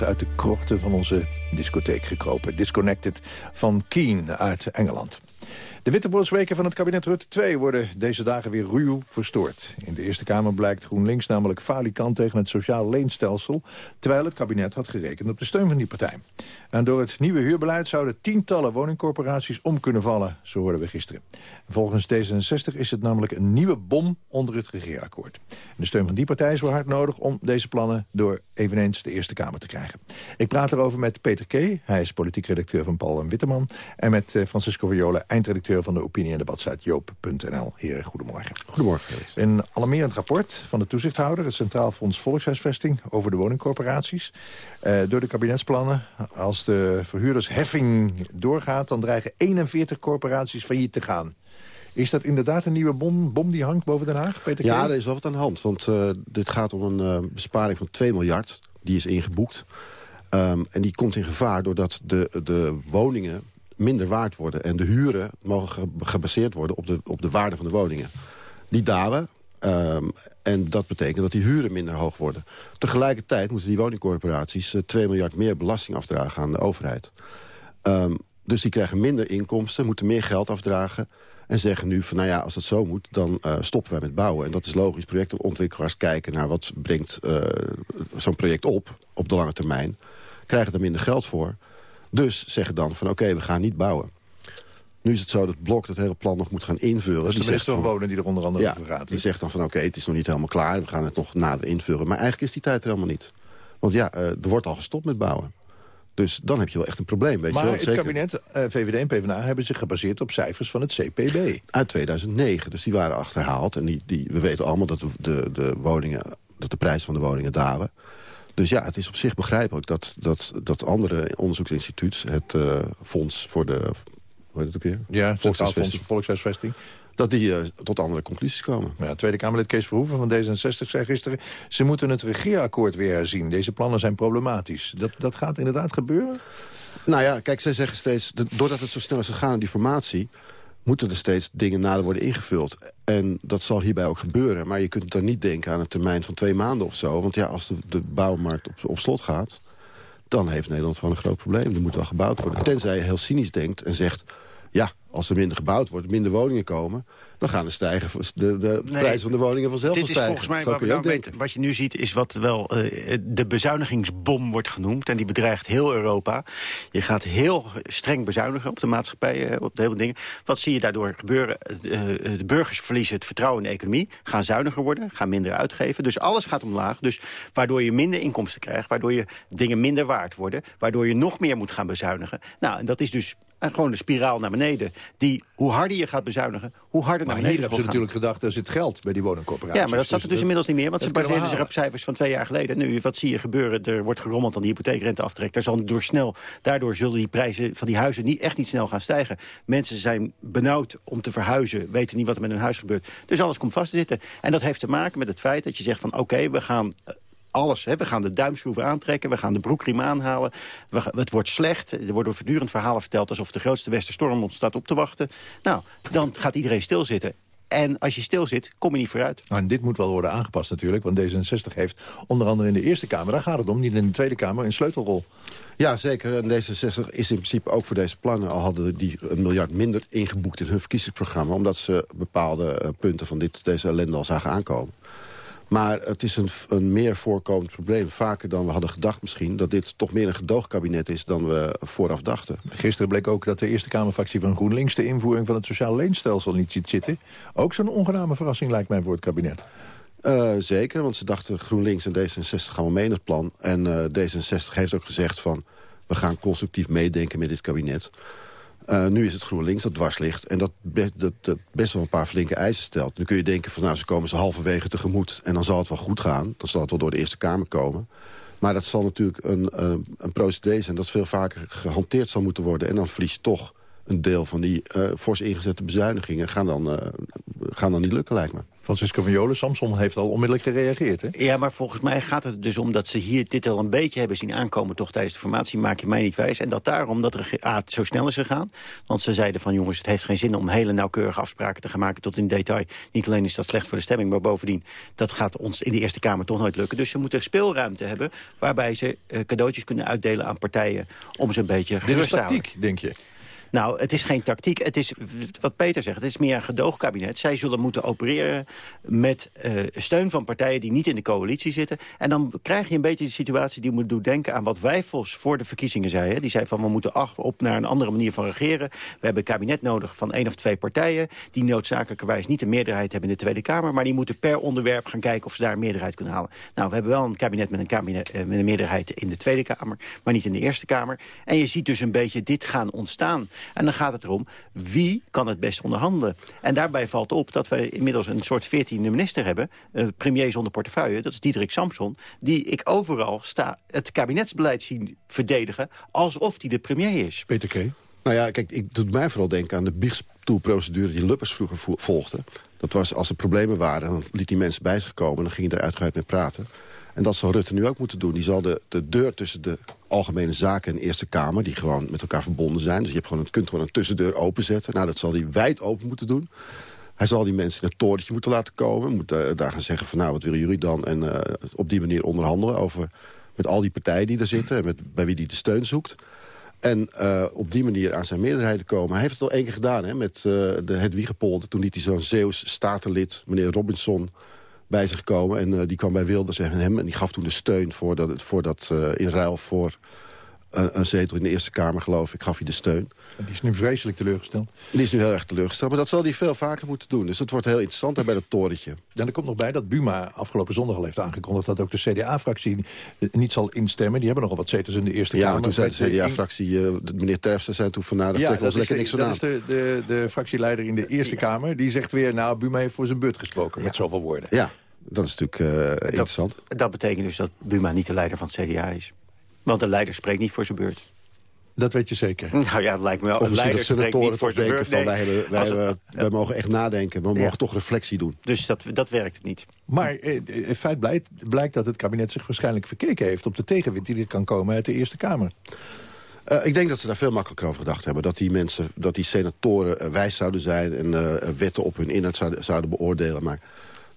uit de krochten van onze discotheek gekropen. Disconnected van Keen uit Engeland. De wittebroodweken van het kabinet Rutte 2 worden deze dagen weer ruw verstoord. In de Eerste Kamer blijkt GroenLinks namelijk falikant tegen het sociaal leenstelsel... terwijl het kabinet had gerekend op de steun van die partij. En door het nieuwe huurbeleid zouden tientallen woningcorporaties om kunnen vallen, zo hoorden we gisteren. Volgens D66 is het namelijk een nieuwe bom onder het regeerakkoord. De steun van die partij is wel hard nodig om deze plannen door eveneens de Eerste Kamer te krijgen. Ik praat erover met Peter Kee, hij is politiek redacteur van Paul en Witteman... en met eh, Francisco Viola, eindredacteur van de opinie- en debatsite joop.nl. Heren, goedemorgen. Goedemorgen. Een alarmerend rapport van de toezichthouder... het Centraal Fonds Volkshuisvesting over de woningcorporaties. Eh, door de kabinetsplannen, als de verhuurdersheffing doorgaat... dan dreigen 41 corporaties failliet te gaan. Is dat inderdaad een nieuwe bom, bom die hangt boven Den Haag, Peter Ja, er is wel wat aan de hand. Want eh, dit gaat om een eh, besparing van 2 miljard. Die is ingeboekt. Ehm, en die komt in gevaar doordat de, de woningen minder waard worden. En de huren mogen ge- gebaseerd worden op de, op de waarde van de woningen. Die dalen. ehm, en dat betekent dat die huren minder hoog worden. Tegelijkertijd moeten die woningcorporaties eh, 2 miljard meer belasting afdragen aan de overheid. Ehm, dus die krijgen minder inkomsten, moeten meer geld afdragen. En zeggen nu van, nou ja, als dat zo moet, dan eh, stoppen wij met bouwen. En dat is logisch. Projectontwikkelaars kijken naar wat brengt eh, zo'n project op, op de lange termijn. Krijgen er minder geld voor. Dus zeggen dan van, oké, we gaan niet bouwen. Nu is het zo dat blok dat hele plan nog moet gaan invullen. Is de Die minister van Wonen die er onder andere ja, over gaat. Die zegt dan van, oké, het is nog niet helemaal klaar. We gaan het nog nader invullen. Maar eigenlijk is die tijd er helemaal niet. Want ja, eh, er wordt al gestopt met bouwen. Dus dan heb je wel echt een probleem. Weet maar je wel? het Zeker kabinet, eh, VVD en PvdA, hebben zich gebaseerd op cijfers van het CPB. uit 2009. Dus die waren achterhaald. En die, die, we weten allemaal dat de, de, de woningen, dat de prijs van de woningen dalen. Dus ja, het is op zich begrijpelijk dat, dat, dat andere onderzoeksinstituut... het eh, Fonds voor de... Hoe heet het ook weer? Ja, het Centraal Fonds Volkshuisvesting. Volkshuisvesting. Dat die eh, tot andere conclusies komen. Ja, Tweede Kamerlid Kees Verhoeven van D66 zei gisteren... ze moeten het regeerakkoord weer herzien. Deze plannen zijn problematisch. Dat, dat gaat inderdaad gebeuren? Nou ja, kijk, zij zeggen steeds... doordat het zo snel is gegaan, die formatie... moeten er steeds dingen nader worden ingevuld. En dat zal hierbij ook gebeuren. Maar je kunt dan niet denken aan een termijn van twee maanden of zo. Want ja, als de, de bouwmarkt op, op slot gaat... dan heeft Nederland gewoon een groot probleem. Er moet wel gebouwd worden. Tenzij je heel cynisch denkt en zegt... als er minder gebouwd wordt, minder woningen komen... dan gaan de, stijgen, de, de Nee, prijs van de woningen vanzelf Dit wel is stijgen. volgens mij kun je nou. Wat je nu ziet is wat wel eh, de bezuinigingsbom wordt genoemd. En die bedreigt heel Europa. Je gaat heel streng bezuinigen op de maatschappij, eh, op de hele dingen. Wat zie je daardoor gebeuren? Eh, de burgers verliezen het vertrouwen in de economie. Gaan zuiniger worden, gaan minder uitgeven. Dus alles gaat omlaag. Dus waardoor je minder inkomsten krijgt. Waardoor je dingen minder waard worden. Waardoor je nog meer moet gaan bezuinigen. Nou, en dat is dus eh, gewoon een spiraal naar beneden. Die, hoe harder je gaat bezuinigen, hoe harder Maar naar hier beneden hebben ze natuurlijk gedacht... er zit geld bij die woningcorporaties. ja, maar dat zat er dus inmiddels niet meer. Want ze baseerden zich op cijfers van twee jaar geleden. Nu, wat zie je gebeuren? Er wordt gerommeld aan die hypotheekrenteaftrek. Daar zal door snel, daardoor zullen die prijzen van die huizen niet, echt niet snel gaan stijgen. Mensen zijn benauwd om te verhuizen. Weten niet wat er met hun huis gebeurt. Dus alles komt vast te zitten. En dat heeft te maken met het feit dat je zegt van... oké, we gaan... alles. Hè. We gaan de duimschroeven aantrekken, we gaan de broekriem aanhalen. We het wordt slecht, er worden voortdurend verhalen verteld... alsof de grootste westerstorm ons staat op te wachten. Nou, dan gaat iedereen stilzitten. En als je stil zit, kom je niet vooruit. Nou, en dit moet wel worden aangepast natuurlijk, want D66 heeft onder andere in de Eerste Kamer, daar gaat het om, niet in de Tweede Kamer, een sleutelrol. Ja, zeker. En D66 is in principe ook voor deze plannen... al hadden die een miljard minder ingeboekt in hun verkiezingsprogramma... omdat ze bepaalde eh, punten van dit, deze ellende al zagen aankomen. Maar het is een, een meer voorkomend probleem. Vaker dan we hadden gedacht misschien... dat dit toch meer een gedoogkabinet is dan we vooraf dachten. Gisteren bleek ook dat de Eerste Kamerfractie van GroenLinks... de invoering van het sociaal leenstelsel niet ziet zitten. Ook zo'n ongename verrassing lijkt mij voor het kabinet. Eh, zeker, want ze dachten GroenLinks en D66 gaan wel mee in het plan. En eh, D66 heeft ook gezegd van... we gaan constructief meedenken met dit kabinet. Eh, nu is het GroenLinks dat dwars ligt en dat, dat, best wel een paar flinke eisen stelt. Nu kun je denken van nou, ze komen ze halverwege tegemoet... en dan zal het wel goed gaan. Dan zal het wel door de Eerste Kamer komen. Maar dat zal natuurlijk een, eh, een procedé zijn... dat veel vaker gehanteerd zal moeten worden. En dan verlies je toch een deel van die eh fors ingezette bezuinigingen... Gaan dan, eh, gaan dan niet lukken, lijkt me. Francisco van Jolen, Samson heeft al onmiddellijk gereageerd, hè? Ja, maar volgens mij gaat het er dus om dat ze hier dit al een beetje hebben zien aankomen... toch tijdens de formatie, maak je mij niet wijs. En dat daarom dat er A, het zo snel is gegaan. Want ze zeiden van jongens, het heeft geen zin om hele nauwkeurige afspraken te gaan maken... tot in detail. Niet alleen is dat slecht voor de stemming, maar bovendien... dat gaat ons in de Eerste Kamer toch nooit lukken. Dus ze moeten speelruimte hebben waarbij ze eh, cadeautjes kunnen uitdelen aan partijen... om ze een beetje Dit is gerust te houden. tactiek, denk je? Nou, het is geen tactiek. Het is wat Peter zegt. Het is meer een gedoogkabinet. Zij zullen moeten opereren met eh, steun van partijen die niet in de coalitie zitten. En dan krijg je een beetje de situatie die moet doen denken aan wat Wijfels voor de verkiezingen zei. Hè. Die zei van we moeten op naar een andere manier van regeren. We hebben een kabinet nodig van één of twee partijen. Die noodzakelijkerwijs niet de meerderheid hebben in de Tweede Kamer. Maar die moeten per onderwerp gaan kijken of ze daar een meerderheid kunnen halen. Nou, we hebben wel een kabinet met een, kabinet, eh, met een meerderheid in de Tweede Kamer. Maar niet in de Eerste Kamer. En je ziet dus een beetje dit gaan ontstaan. En dan gaat het erom, wie kan het best onderhandelen? En daarbij valt op dat we inmiddels een soort veertiende minister hebben... eh, premier zonder portefeuille, dat is Diederik Samson... die ik overal sta het kabinetsbeleid zien verdedigen... alsof hij de premier is. Peter K. Nou ja, kijk, ik doet mij vooral denken aan de biechtstoelprocedure die Luppers vroeger vo- volgde. Dat was als er problemen waren, dan liet die mensen bij zich komen... en dan ging je er uitgebreid mee praten. En dat zal Rutte nu ook moeten doen. Die zal de, de deur tussen de algemene zaken en Eerste Kamer... die gewoon met elkaar verbonden zijn. Dus je hebt gewoon kunt gewoon een tussendeur openzetten. Nou, dat zal hij wijd open moeten doen. Hij zal die mensen in het torentje moeten laten komen. Moet eh, daar gaan zeggen van nou, wat willen jullie dan? En eh, op die manier onderhandelen over met al die partijen die er zitten... en met, bij wie hij de steun zoekt. En eh, op die manier aan zijn meerderheden komen. Hij heeft het al één keer gedaan hè, met eh, de. Toen liet hij zo'n Zeeuws statenlid, meneer Robinson, bij zich komen. En eh, die kwam bij Wilders en hem. En die gaf toen de steun voor dat, voor dat eh, in ruil voor eh, een zetel in de Eerste Kamer, geloof ik, gaf hij de steun. En die is nu vreselijk teleurgesteld. Die is nu heel erg teleurgesteld. Maar dat zal hij veel vaker moeten doen. Dus dat wordt heel interessant hè, bij dat torentje. En er komt nog bij dat Buma afgelopen zondag al heeft aangekondigd... dat ook de CDA-fractie niet zal instemmen. Die hebben nogal wat zetels in de Eerste Ja, Kamer. maar toen zei de CDA-fractie, eh, de- meneer Terpstra zei toen van... nou, daar Ja, dat is, lekker de, niks dat is de, de, de fractieleider in de Eerste Kamer. Die zegt weer, nou, Buma heeft voor zijn beurt gesproken. Met zoveel woorden. Ja, dat is natuurlijk eh, interessant. Dat betekent dus dat Buma niet de leider van het CDA is. Want de leider spreekt niet voor zijn beurt. Dat weet je zeker. Nou ja, het lijkt me wel. Of Een misschien leider dat spreekt senatoren niet voor toch denken beurt. van... wij, hebben, wij, Als het- hebben, wij mogen echt nadenken. We mogen toch reflectie doen. Dus dat, dat werkt niet. Maar eh, in feit blijkt, blijkt dat het kabinet zich waarschijnlijk verkeken heeft... op de tegenwind die er kan komen uit de Eerste Kamer. Eh, ik denk dat ze daar veel makkelijker over gedacht hebben. Dat die mensen, dat die senatoren eh, wijs zouden zijn... en eh, wetten op hun inhoud zouden, zouden beoordelen. Maar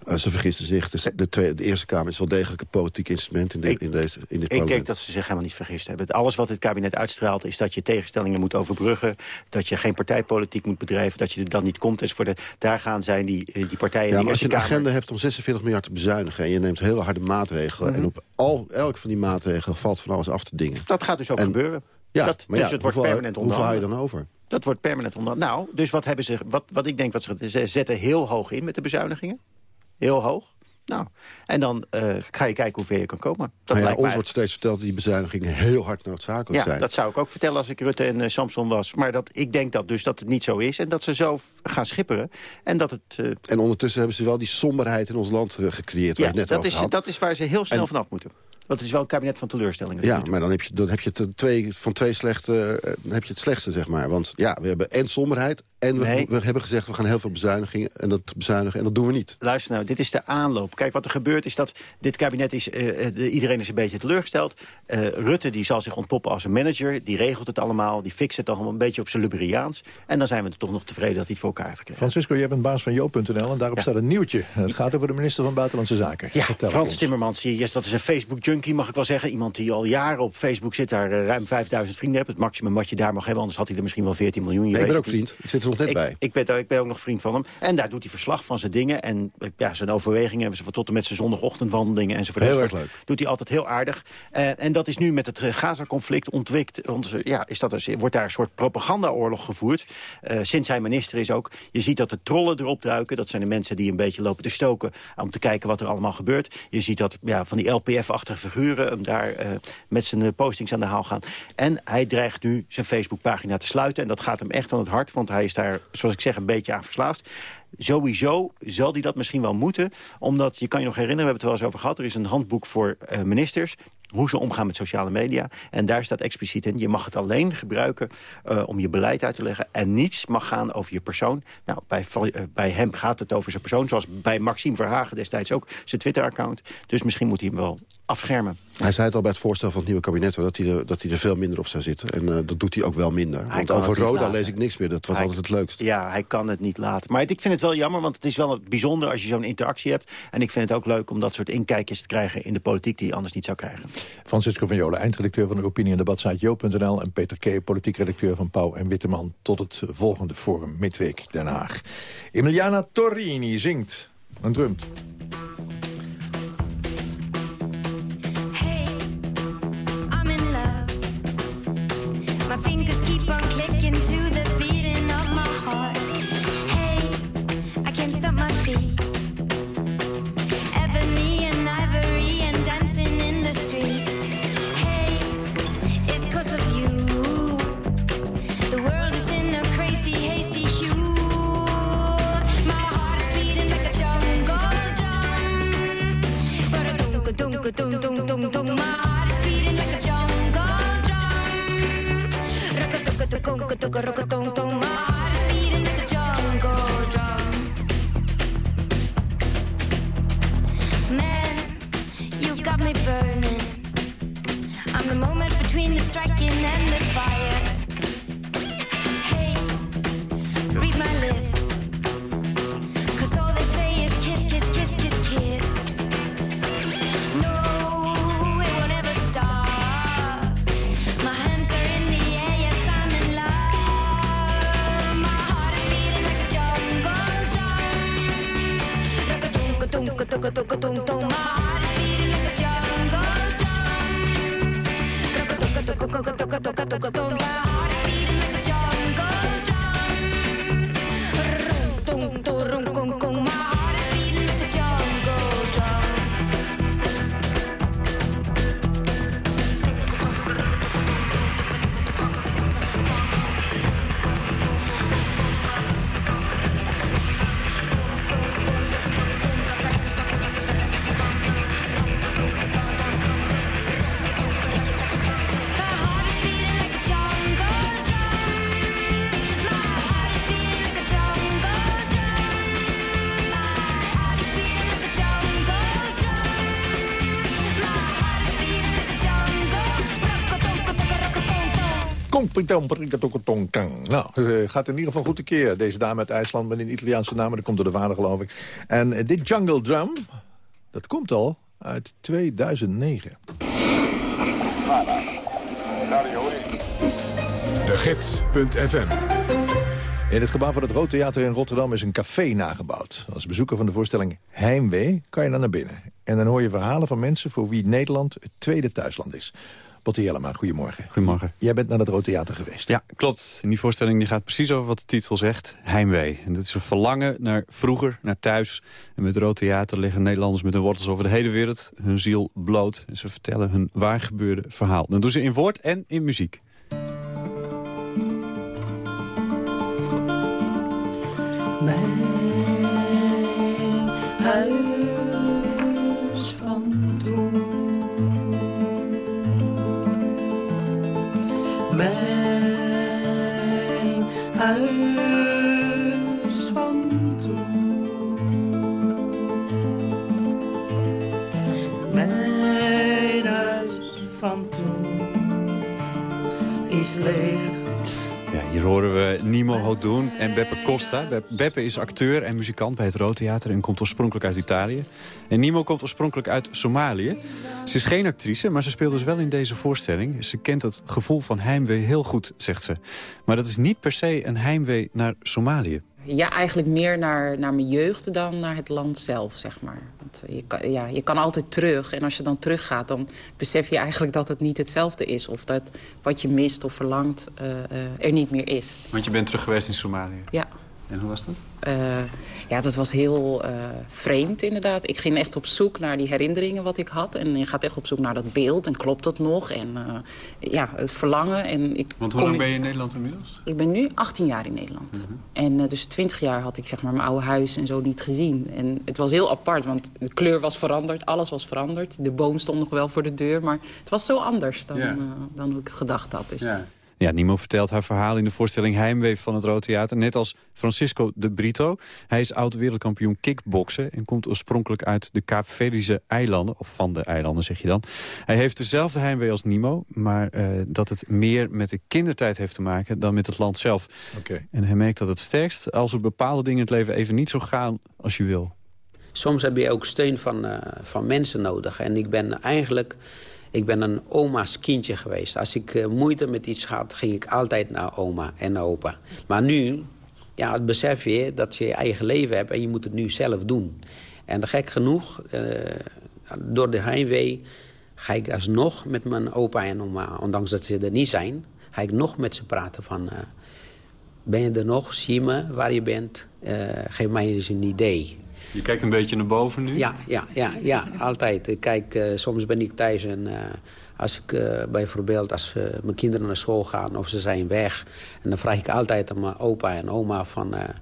eh, ze vergissen zich. De, tweede, de Eerste Kamer is wel degelijk een politiek instrument in, de, in, deze, in dit Ik parlement. denk dat ze zich helemaal niet vergist hebben. Alles wat het kabinet uitstraalt is dat je tegenstellingen moet overbruggen. Dat je geen partijpolitiek moet bedrijven. Dat je er dan niet komt. Dus voor de, daar gaan zijn die, eh, die partijen Ja, in maar de als je een Kamer. agenda hebt om 46 miljard te bezuinigen... en je neemt heel harde maatregelen... Mhm. en op al, elk van die maatregelen valt van alles af te dingen. Dat gaat dus ook En- gebeuren. Ja, dat, maar dus het wordt permanent hoeveel haal je dan over? Dat wordt permanent onder. Nou, dus wat hebben ze. Wat, wat ik denk wat ze. Ze zetten heel hoog in met de bezuinigingen. Heel hoog. Nou, en dan eh, ga je kijken hoe ver je kan komen. Dat Nou ja, lijkt mij ons wordt steeds verteld dat die bezuinigingen heel hard noodzakelijk ja, zijn. dat zou ik ook vertellen als ik Rutte en eh, Samson was. Maar dat, ik denk dat dus dat het niet zo is. En dat ze zo gaan schipperen. En dat het... eh, En ondertussen hebben ze wel die somberheid in ons land gecreëerd... ja, net dat over is, had. dat is waar ze heel snel En- vanaf moeten. Want het is wel een kabinet van teleurstellingen. Ja, maar dan heb je, dan heb je het twee, van twee slechte, eh, dan heb je het slechtste, zeg maar. Want ja, we hebben en somberheid En we, Nee. we hebben gezegd, we gaan heel veel bezuinigingen en dat bezuinigen. En dat doen we niet. Luister nou, dit is de aanloop. Kijk, wat er gebeurt is dat dit kabinet is... eh, eh, de- iedereen is een beetje teleurgesteld. Eh, Rutte die zal zich ontpoppen als een manager. Die regelt het allemaal. Die fixt het allemaal een beetje op zijn Luberiaans. En dan zijn we toch nog tevreden dat hij het voor elkaar heeft gekregen. Francisco, jij bent baas van Jo.nl en daarop staat een nieuwtje. Het gaat over de minister van Buitenlandse Zaken. Ja, Vertel Frans ons. Timmermans, die, yes, dat is een Facebook-junkie, mag ik wel zeggen. Iemand die al jaren op Facebook zit, daar ruim 5000 vrienden heeft. Het maximum wat je daar mag hebben, anders had hij er misschien wel 14 miljoen. Je Nee, ik ben ook vriend. Ik zit er nog ik, bij. Ik ben, ik ben ook nog vriend van hem. En daar doet hij verslag van zijn dingen. En ja, zijn overwegingen, tot en met zijn zondagochtendwandelingen enzovoort. Heel erg leuk. Doet hij altijd heel aardig. Eh, en dat is nu met het eh, Gaza-conflict ontwikt. ont- ja, is dat dus, wordt daar een soort propagandaoorlog gevoerd. Eh, sinds hij minister is ook. Je ziet dat de trollen erop duiken. Dat zijn de mensen die een beetje lopen te stoken... om te kijken wat er allemaal gebeurt. Je ziet dat ja, van die LPF-achtige figuren... hem daar met zijn postings aan de haal gaan. En hij dreigt nu zijn Facebookpagina te sluiten. En dat gaat hem echt aan het hart, want hij is daar, zoals ik zeg, een beetje aan verslaafd. Sowieso zal hij dat misschien wel moeten. Omdat, je kan je nog herinneren, we hebben het wel eens over gehad... er is een handboek voor eh, ministers hoe ze omgaan met sociale media. En daar staat expliciet in, je mag het alleen gebruiken eh, om je beleid uit te leggen. En niets mag gaan over je persoon. Nou, bij, eh, bij hem gaat het over zijn persoon. Zoals bij Maxime Verhagen destijds ook zijn Twitter-account. Dus misschien moet hij hem wel afschermen. Hij zei het al bij het voorstel van het nieuwe kabinet... hoor, dat hij er, dat hij er veel minder op zou zitten. En eh, dat doet hij ook wel minder. Want over Roda laten. lees ik niks meer. Dat was Hij- altijd het leukst. Ja, hij kan het niet laten. Maar ik vind het wel jammer, want het is wel bijzonder als je zo'n interactie hebt. En ik vind het ook leuk om dat soort inkijkjes te krijgen in de politiek die je anders niet zou krijgen. Francisco van Jolen, eindredacteur van de opinie- en debatsite Jo.nl... en Peter K., politiek redacteur van Pauw en Witteman... tot het volgende forum midweek Den Haag. Emiliana Torrini zingt en drumt. My fingers Nou, het gaat in ieder geval goed te keer. Deze dame uit IJsland met een Italiaanse naam. Dat komt door de vader, geloof ik. En eh, dit Jungle Drum, dat komt al uit 2009. De Gids.fm In het gebouw van het Rood Theater in Rotterdam is een café nagebouwd. Als bezoeker van de voorstelling Heimwee kan je dan naar binnen. En dan hoor je verhalen van mensen voor wie Nederland het tweede thuisland is. Botte Jellema, goedemorgen. Goedemorgen. Jij bent naar het Rood Theater geweest. Ja, klopt. En die voorstelling die gaat precies over wat de titel zegt. Heimwee. En dat is een verlangen naar vroeger, naar thuis. En met het Rood Theater liggen Nederlanders met hun wortels over de hele wereld. Hun ziel bloot. En ze vertellen hun waar gebeurde verhaal. Dat doen ze in woord en in muziek. Mijn horen we Nimo Hodoen en Beppe Costa. Be- Beppe is acteur en muzikant bij het Rood Theater en komt oorspronkelijk uit Italië. En Nimo komt oorspronkelijk uit Somalië. Ze is geen actrice, maar ze speelt dus wel in deze voorstelling. Ze kent het gevoel van heimwee heel goed, zegt ze. Maar dat is niet per se een heimwee naar Somalië. Ja, eigenlijk meer naar, naar mijn jeugd dan naar het land zelf, zeg maar. Je, kan, ja, je kan altijd terug. En als je dan teruggaat, dan besef je eigenlijk dat het niet hetzelfde is. Of dat wat je mist of verlangt eh, eh, er niet meer is. Want je bent terug geweest in Somalië. Ja. En hoe was dat? Eh, ja, dat was heel eh, vreemd inderdaad. Ik ging echt op zoek naar die herinneringen wat ik had. En je gaat echt op zoek naar dat beeld. En klopt dat nog? En eh, ja, het verlangen. En ik Want hoe lang ben je in Nederland inmiddels? Ik ben nu 18 jaar in Nederland. En eh, dus 20 jaar had ik zeg maar mijn oude huis en zo niet gezien. En het was heel apart, want de kleur was veranderd. Alles was veranderd. De boom stond nog wel voor de deur. Maar het was zo anders dan, Ja. dan hoe ik het gedacht had. Dus. Ja, Nimo vertelt haar verhaal in de voorstelling Heimwee van het Rood Theater. Net als Francisco de Brito. Hij is oud-wereldkampioen kickboksen... en komt oorspronkelijk uit de Kaapverdische eilanden. Of van de eilanden, zeg je dan. Hij heeft dezelfde heimwee als Nimo... maar eh, dat het meer met de kindertijd heeft te maken dan met het land zelf. Oké. En hij merkt dat het sterkst als er bepaalde dingen in het leven even niet zo gaan als je wil. Soms heb je ook steun van, eh, van mensen nodig. En ik ben eigenlijk ik ben een oma's kindje geweest. Als ik eh, moeite met iets had, ging ik altijd naar oma en naar opa. Maar nu, ja, het besef je dat je je eigen leven hebt... en je moet het nu zelf doen. En gek genoeg, eh, door de heimwee... ga ik alsnog met mijn opa en oma, ondanks dat ze er niet zijn... ga ik nog met ze praten van... eh, ben je er nog? Zie me waar je bent? Geef mij eens een idee. Je kijkt een beetje naar boven nu? Ja, ja, ja, ja altijd. Ik Kijk, eh, soms ben ik thuis en eh, als ik eh, bijvoorbeeld als mijn kinderen naar school gaan of ze zijn weg, en dan vraag ik altijd aan mijn opa en oma van, eh,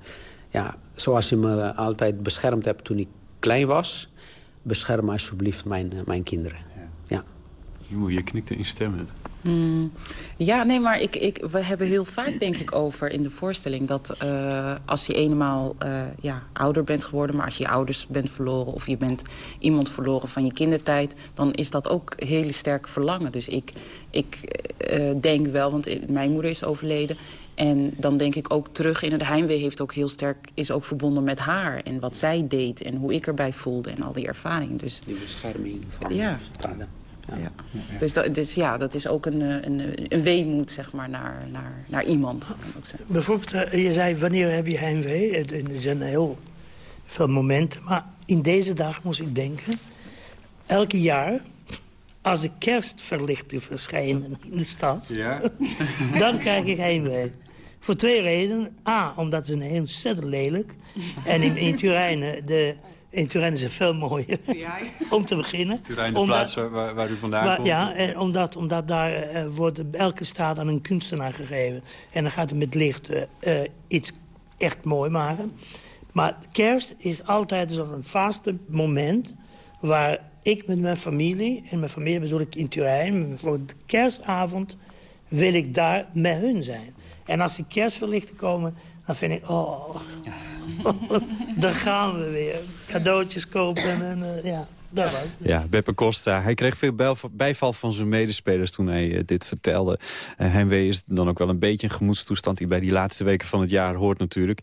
ja, zoals je me altijd beschermd hebt toen ik klein was, bescherm alsjeblieft mijn, mijn kinderen. Ja. Joe, je knikte instemmend. Hmm. Ja, nee, maar ik, ik, we hebben heel vaak denk ik over in de voorstelling... dat eh, als je eenmaal eh, ja, ouder bent geworden... maar als je je ouders bent verloren of je bent iemand verloren van je kindertijd... dan is dat ook hele sterke verlangen. Dus ik, ik eh, denk wel, want mijn moeder is overleden... En dan denk ik ook terug in het heimwee heeft ook heel sterk... is ook verbonden met haar en wat zij deed en hoe ik erbij voelde... en al die ervaringen. Dus Die bescherming van Ja. vader. Ja. Dus, dat, dus ja, dat is ook een, eh, een, een weemoed zeg maar, naar, naar, naar iemand. ook. Bijvoorbeeld, eh, je zei, wanneer heb je heimwee? Er zijn heel veel momenten. Maar in deze dag moest ik denken... elke jaar, als de kerstverlichting verschijnen in de stad... dan krijg ik heimwee. Voor twee redenen. A, omdat ze zijn ontzettend lelijk. En in, in Turijn, eh, de, in Turijn is het veel mooier. Om te beginnen. Turijn, de Omdat- plaats waar, waar, u vandaan maar, komt. ja, en omdat, omdat daar eh, wordt elke staat aan een kunstenaar gegeven. En dan gaat hij met licht eh, eh, iets echt mooi maken. Maar kerst is altijd zo'n vaste moment... waar ik met mijn familie, en mijn familie bedoel ik in Turijn... voor de kerstavond wil ik daar met hun zijn. En als die kerstverlichten komen, dan vind ik... oh, daar gaan we weer. Cadeautjes kopen en eh, ja, dat was. Ja, Beppe Costa. Hij kreeg veel bijval van zijn medespelers toen hij eh, dit vertelde. Uh, is dan ook wel een beetje een gemoedstoestand... die bij die laatste weken van het jaar hoort natuurlijk.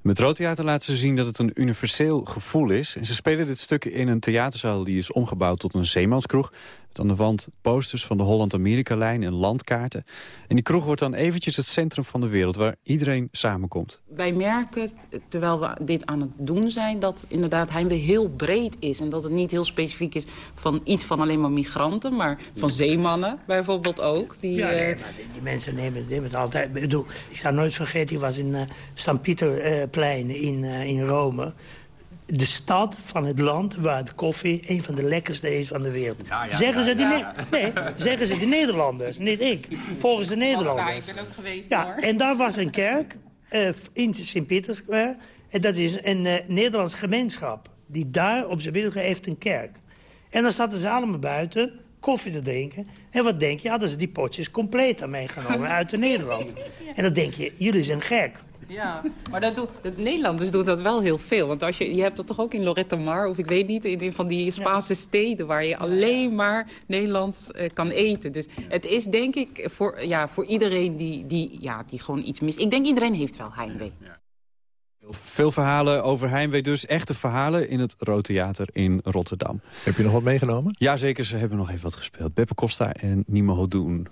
Met Rood Theater laten ze zien dat het een universeel gevoel is. En ze spelen dit stuk in een theaterzaal die is omgebouwd tot een zeemanskroeg. Met aan de wand posters van de Holland-Amerika-lijn en landkaarten. En die kroeg wordt dan eventjes het centrum van de wereld... waar iedereen samenkomt. Wij merken, terwijl we dit aan het doen zijn... dat inderdaad heimwee heel breed is. En dat het niet heel specifiek is van iets van alleen maar migranten... maar van zeemannen bijvoorbeeld ook. Die, Ja, nee, eh, maar die, die mensen nemen, nemen het altijd. Ik, bedoel, ik zou nooit vergeten, ik was in uh, St. Pieterplein in, uh, in Rome. De stad van het land waar de koffie een van de lekkerste is van de wereld. ja, zeggen, ja, ze die nee, zeggen ze de Nederlanders, niet ik. Volgens de Nederlanders. ik ben ook geweest Ja, hoor. en daar was een kerk uh, in St. Pieter Square. En dat is een uh, Nederlands gemeenschap. Die daar op zijn middag heeft een kerk. En dan zaten ze allemaal buiten koffie te drinken. En wat denk je? Hadden ze die potjes compleet aan meegenomen uit de Nederland. En dan denk je, jullie zijn gek. Ja, maar dat doen, de Nederlanders doen dat wel heel veel. Want als je, je hebt dat toch ook in Lorette Mar, of ik weet niet... in een van die Spaanse steden waar je alleen maar Nederlands eh, kan eten. Dus het is denk ik voor, ja, voor iedereen die, die, ja, die gewoon iets mis... Ik denk iedereen heeft wel heimwee. Veel verhalen over heimwee dus. Echte verhalen in het Rood Theater in Rotterdam. Heb je nog wat meegenomen? Jazeker, ze hebben nog even wat gespeeld. Beppe Costa en Nimo Hodoen.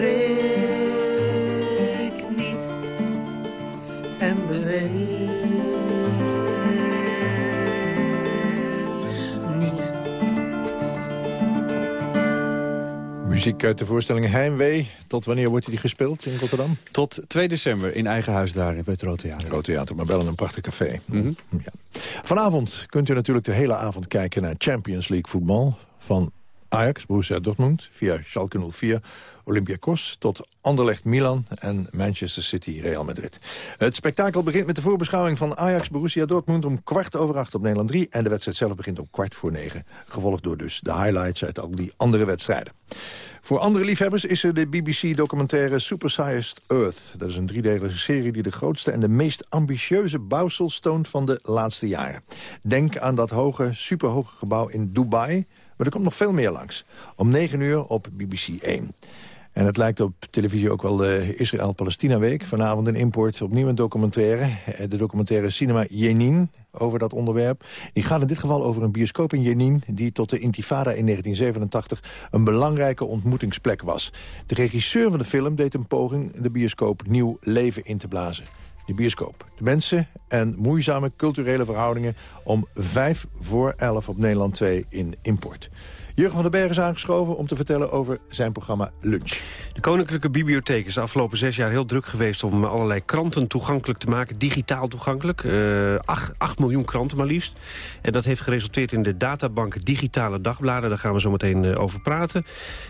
Hij spreekt niet en beweegt niet. Muziek uit de voorstelling Heimwee. Tot wanneer wordt die gespeeld in Rotterdam? Tot 2 december in eigen huis daar bij het Rood Theater. Rood Theater, maar wel in een prachtig café. ja. Vanavond kunt u natuurlijk de hele avond kijken naar Champions League voetbal. Van Ajax, Borussia Dortmund, via Schalke 04, Olympiakos... tot Anderlecht Milan en Manchester City Real Madrid. Het spektakel begint met de voorbeschouwing van Ajax Borussia Dortmund... om kwart over acht op Nederland 3. En de wedstrijd zelf begint om kwart voor negen. Gevolgd door dus de highlights uit al die andere wedstrijden. Voor andere liefhebbers is er de BBC-documentaire Supersized Earth. Dat is een driedelige serie die de grootste en de meest ambitieuze bouwsels toont van de laatste jaren. Denk aan dat hoge, superhoge gebouw in Dubai... Maar er komt nog veel meer langs. Om 9 uur op BBC 1. En het lijkt op televisie ook wel de Israël-Palestina-week. Vanavond een import, opnieuw een documentaire. De documentaire Cinema Jenin over dat onderwerp. Die gaat in dit geval over een bioscoop in Jenin... die tot de intifada in 1987 een belangrijke ontmoetingsplek was. De regisseur van de film deed een poging de bioscoop nieuw leven in te blazen. De bioscoop. De mensen en moeizame culturele verhoudingen... om vijf voor elf op Nederland 2 in import. Jurgen van den Berg is aangeschoven om te vertellen over zijn programma Lunch. De Koninklijke Bibliotheek is de afgelopen zes jaar heel druk geweest... om allerlei kranten toegankelijk te maken, digitaal toegankelijk. Eh 8, miljoen kranten maar liefst. En dat heeft geresulteerd in de databank Digitale Dagbladen. Daar gaan we zo meteen eh, over praten.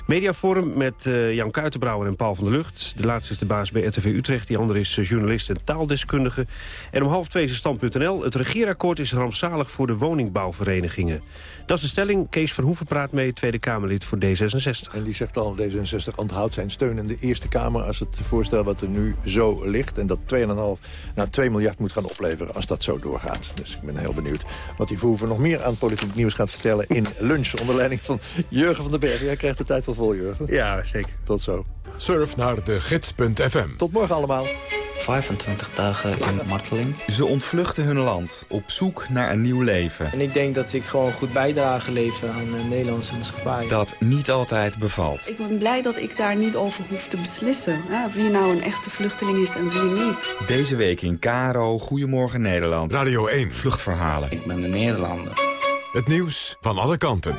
Mediaforum met eh, Jan Kuitenbrouwer en Paul van der Lucht. De laatste is de baas bij RTV Utrecht. Die andere is journalist en taaldeskundige. En om half twee is stand.nl. Het regeerakkoord is rampzalig voor de woningbouwverenigingen. Dat is de stelling. Kees Verhoeven praat mee, Tweede Kamerlid voor D66. En die zegt al, D66 onthoudt zijn steun in de Eerste Kamer... als het voorstel wat er nu zo ligt... en dat 2,5 naar 2 miljard moet gaan opleveren als dat zo doorgaat. Dus ik ben heel benieuwd wat die Verhoeven nog meer aan politiek nieuws gaat vertellen... in lunch onder leiding van Jurgen van den Berg. Jij krijgt de tijd wel vol, Jurgen. Ja, zeker. Tot zo. Surf naar de gids.fm. Tot morgen allemaal. 25 dagen in marteling. Ze ontvluchten hun land op zoek naar een nieuw leven. En ik denk dat ik gewoon goed bijdrage lever aan de Nederlandse maatschappij. Dat niet altijd bevalt. Ik ben blij dat ik daar niet over hoef te beslissen. Hè, wie nou een echte vluchteling is en wie niet. Deze week in Karo, Goedemorgen Nederland. Radio 1. Vluchtverhalen. Ik ben een Nederlander. Het nieuws van alle kanten.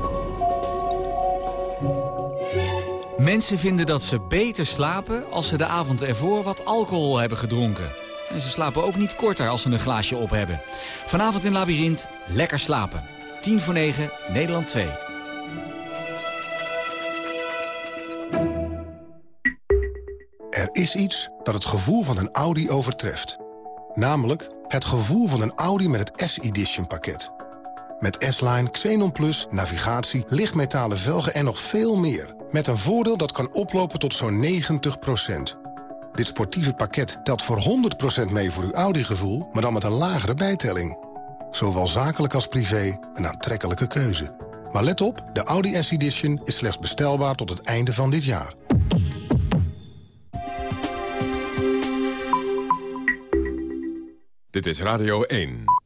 Mensen vinden dat ze beter slapen als ze de avond ervoor wat alcohol hebben gedronken. En ze slapen ook niet korter als ze een glaasje op hebben. Vanavond in Labyrinth, lekker slapen. 10 voor 9, Nederland 2. Er is iets dat het gevoel van een Audi overtreft. Namelijk het gevoel van een Audi met het S-Edition pakket. Met S-Line, Xenon Plus, navigatie, lichtmetalen velgen en nog veel meer. Met een voordeel dat kan oplopen tot zo'n 90%. Dit sportieve pakket telt voor 100% mee voor uw Audi-gevoel... maar dan met een lagere bijtelling. Zowel zakelijk als privé een aantrekkelijke keuze. Maar let op, de Audi S-Edition is slechts bestelbaar tot het einde van dit jaar. Dit is Radio 1.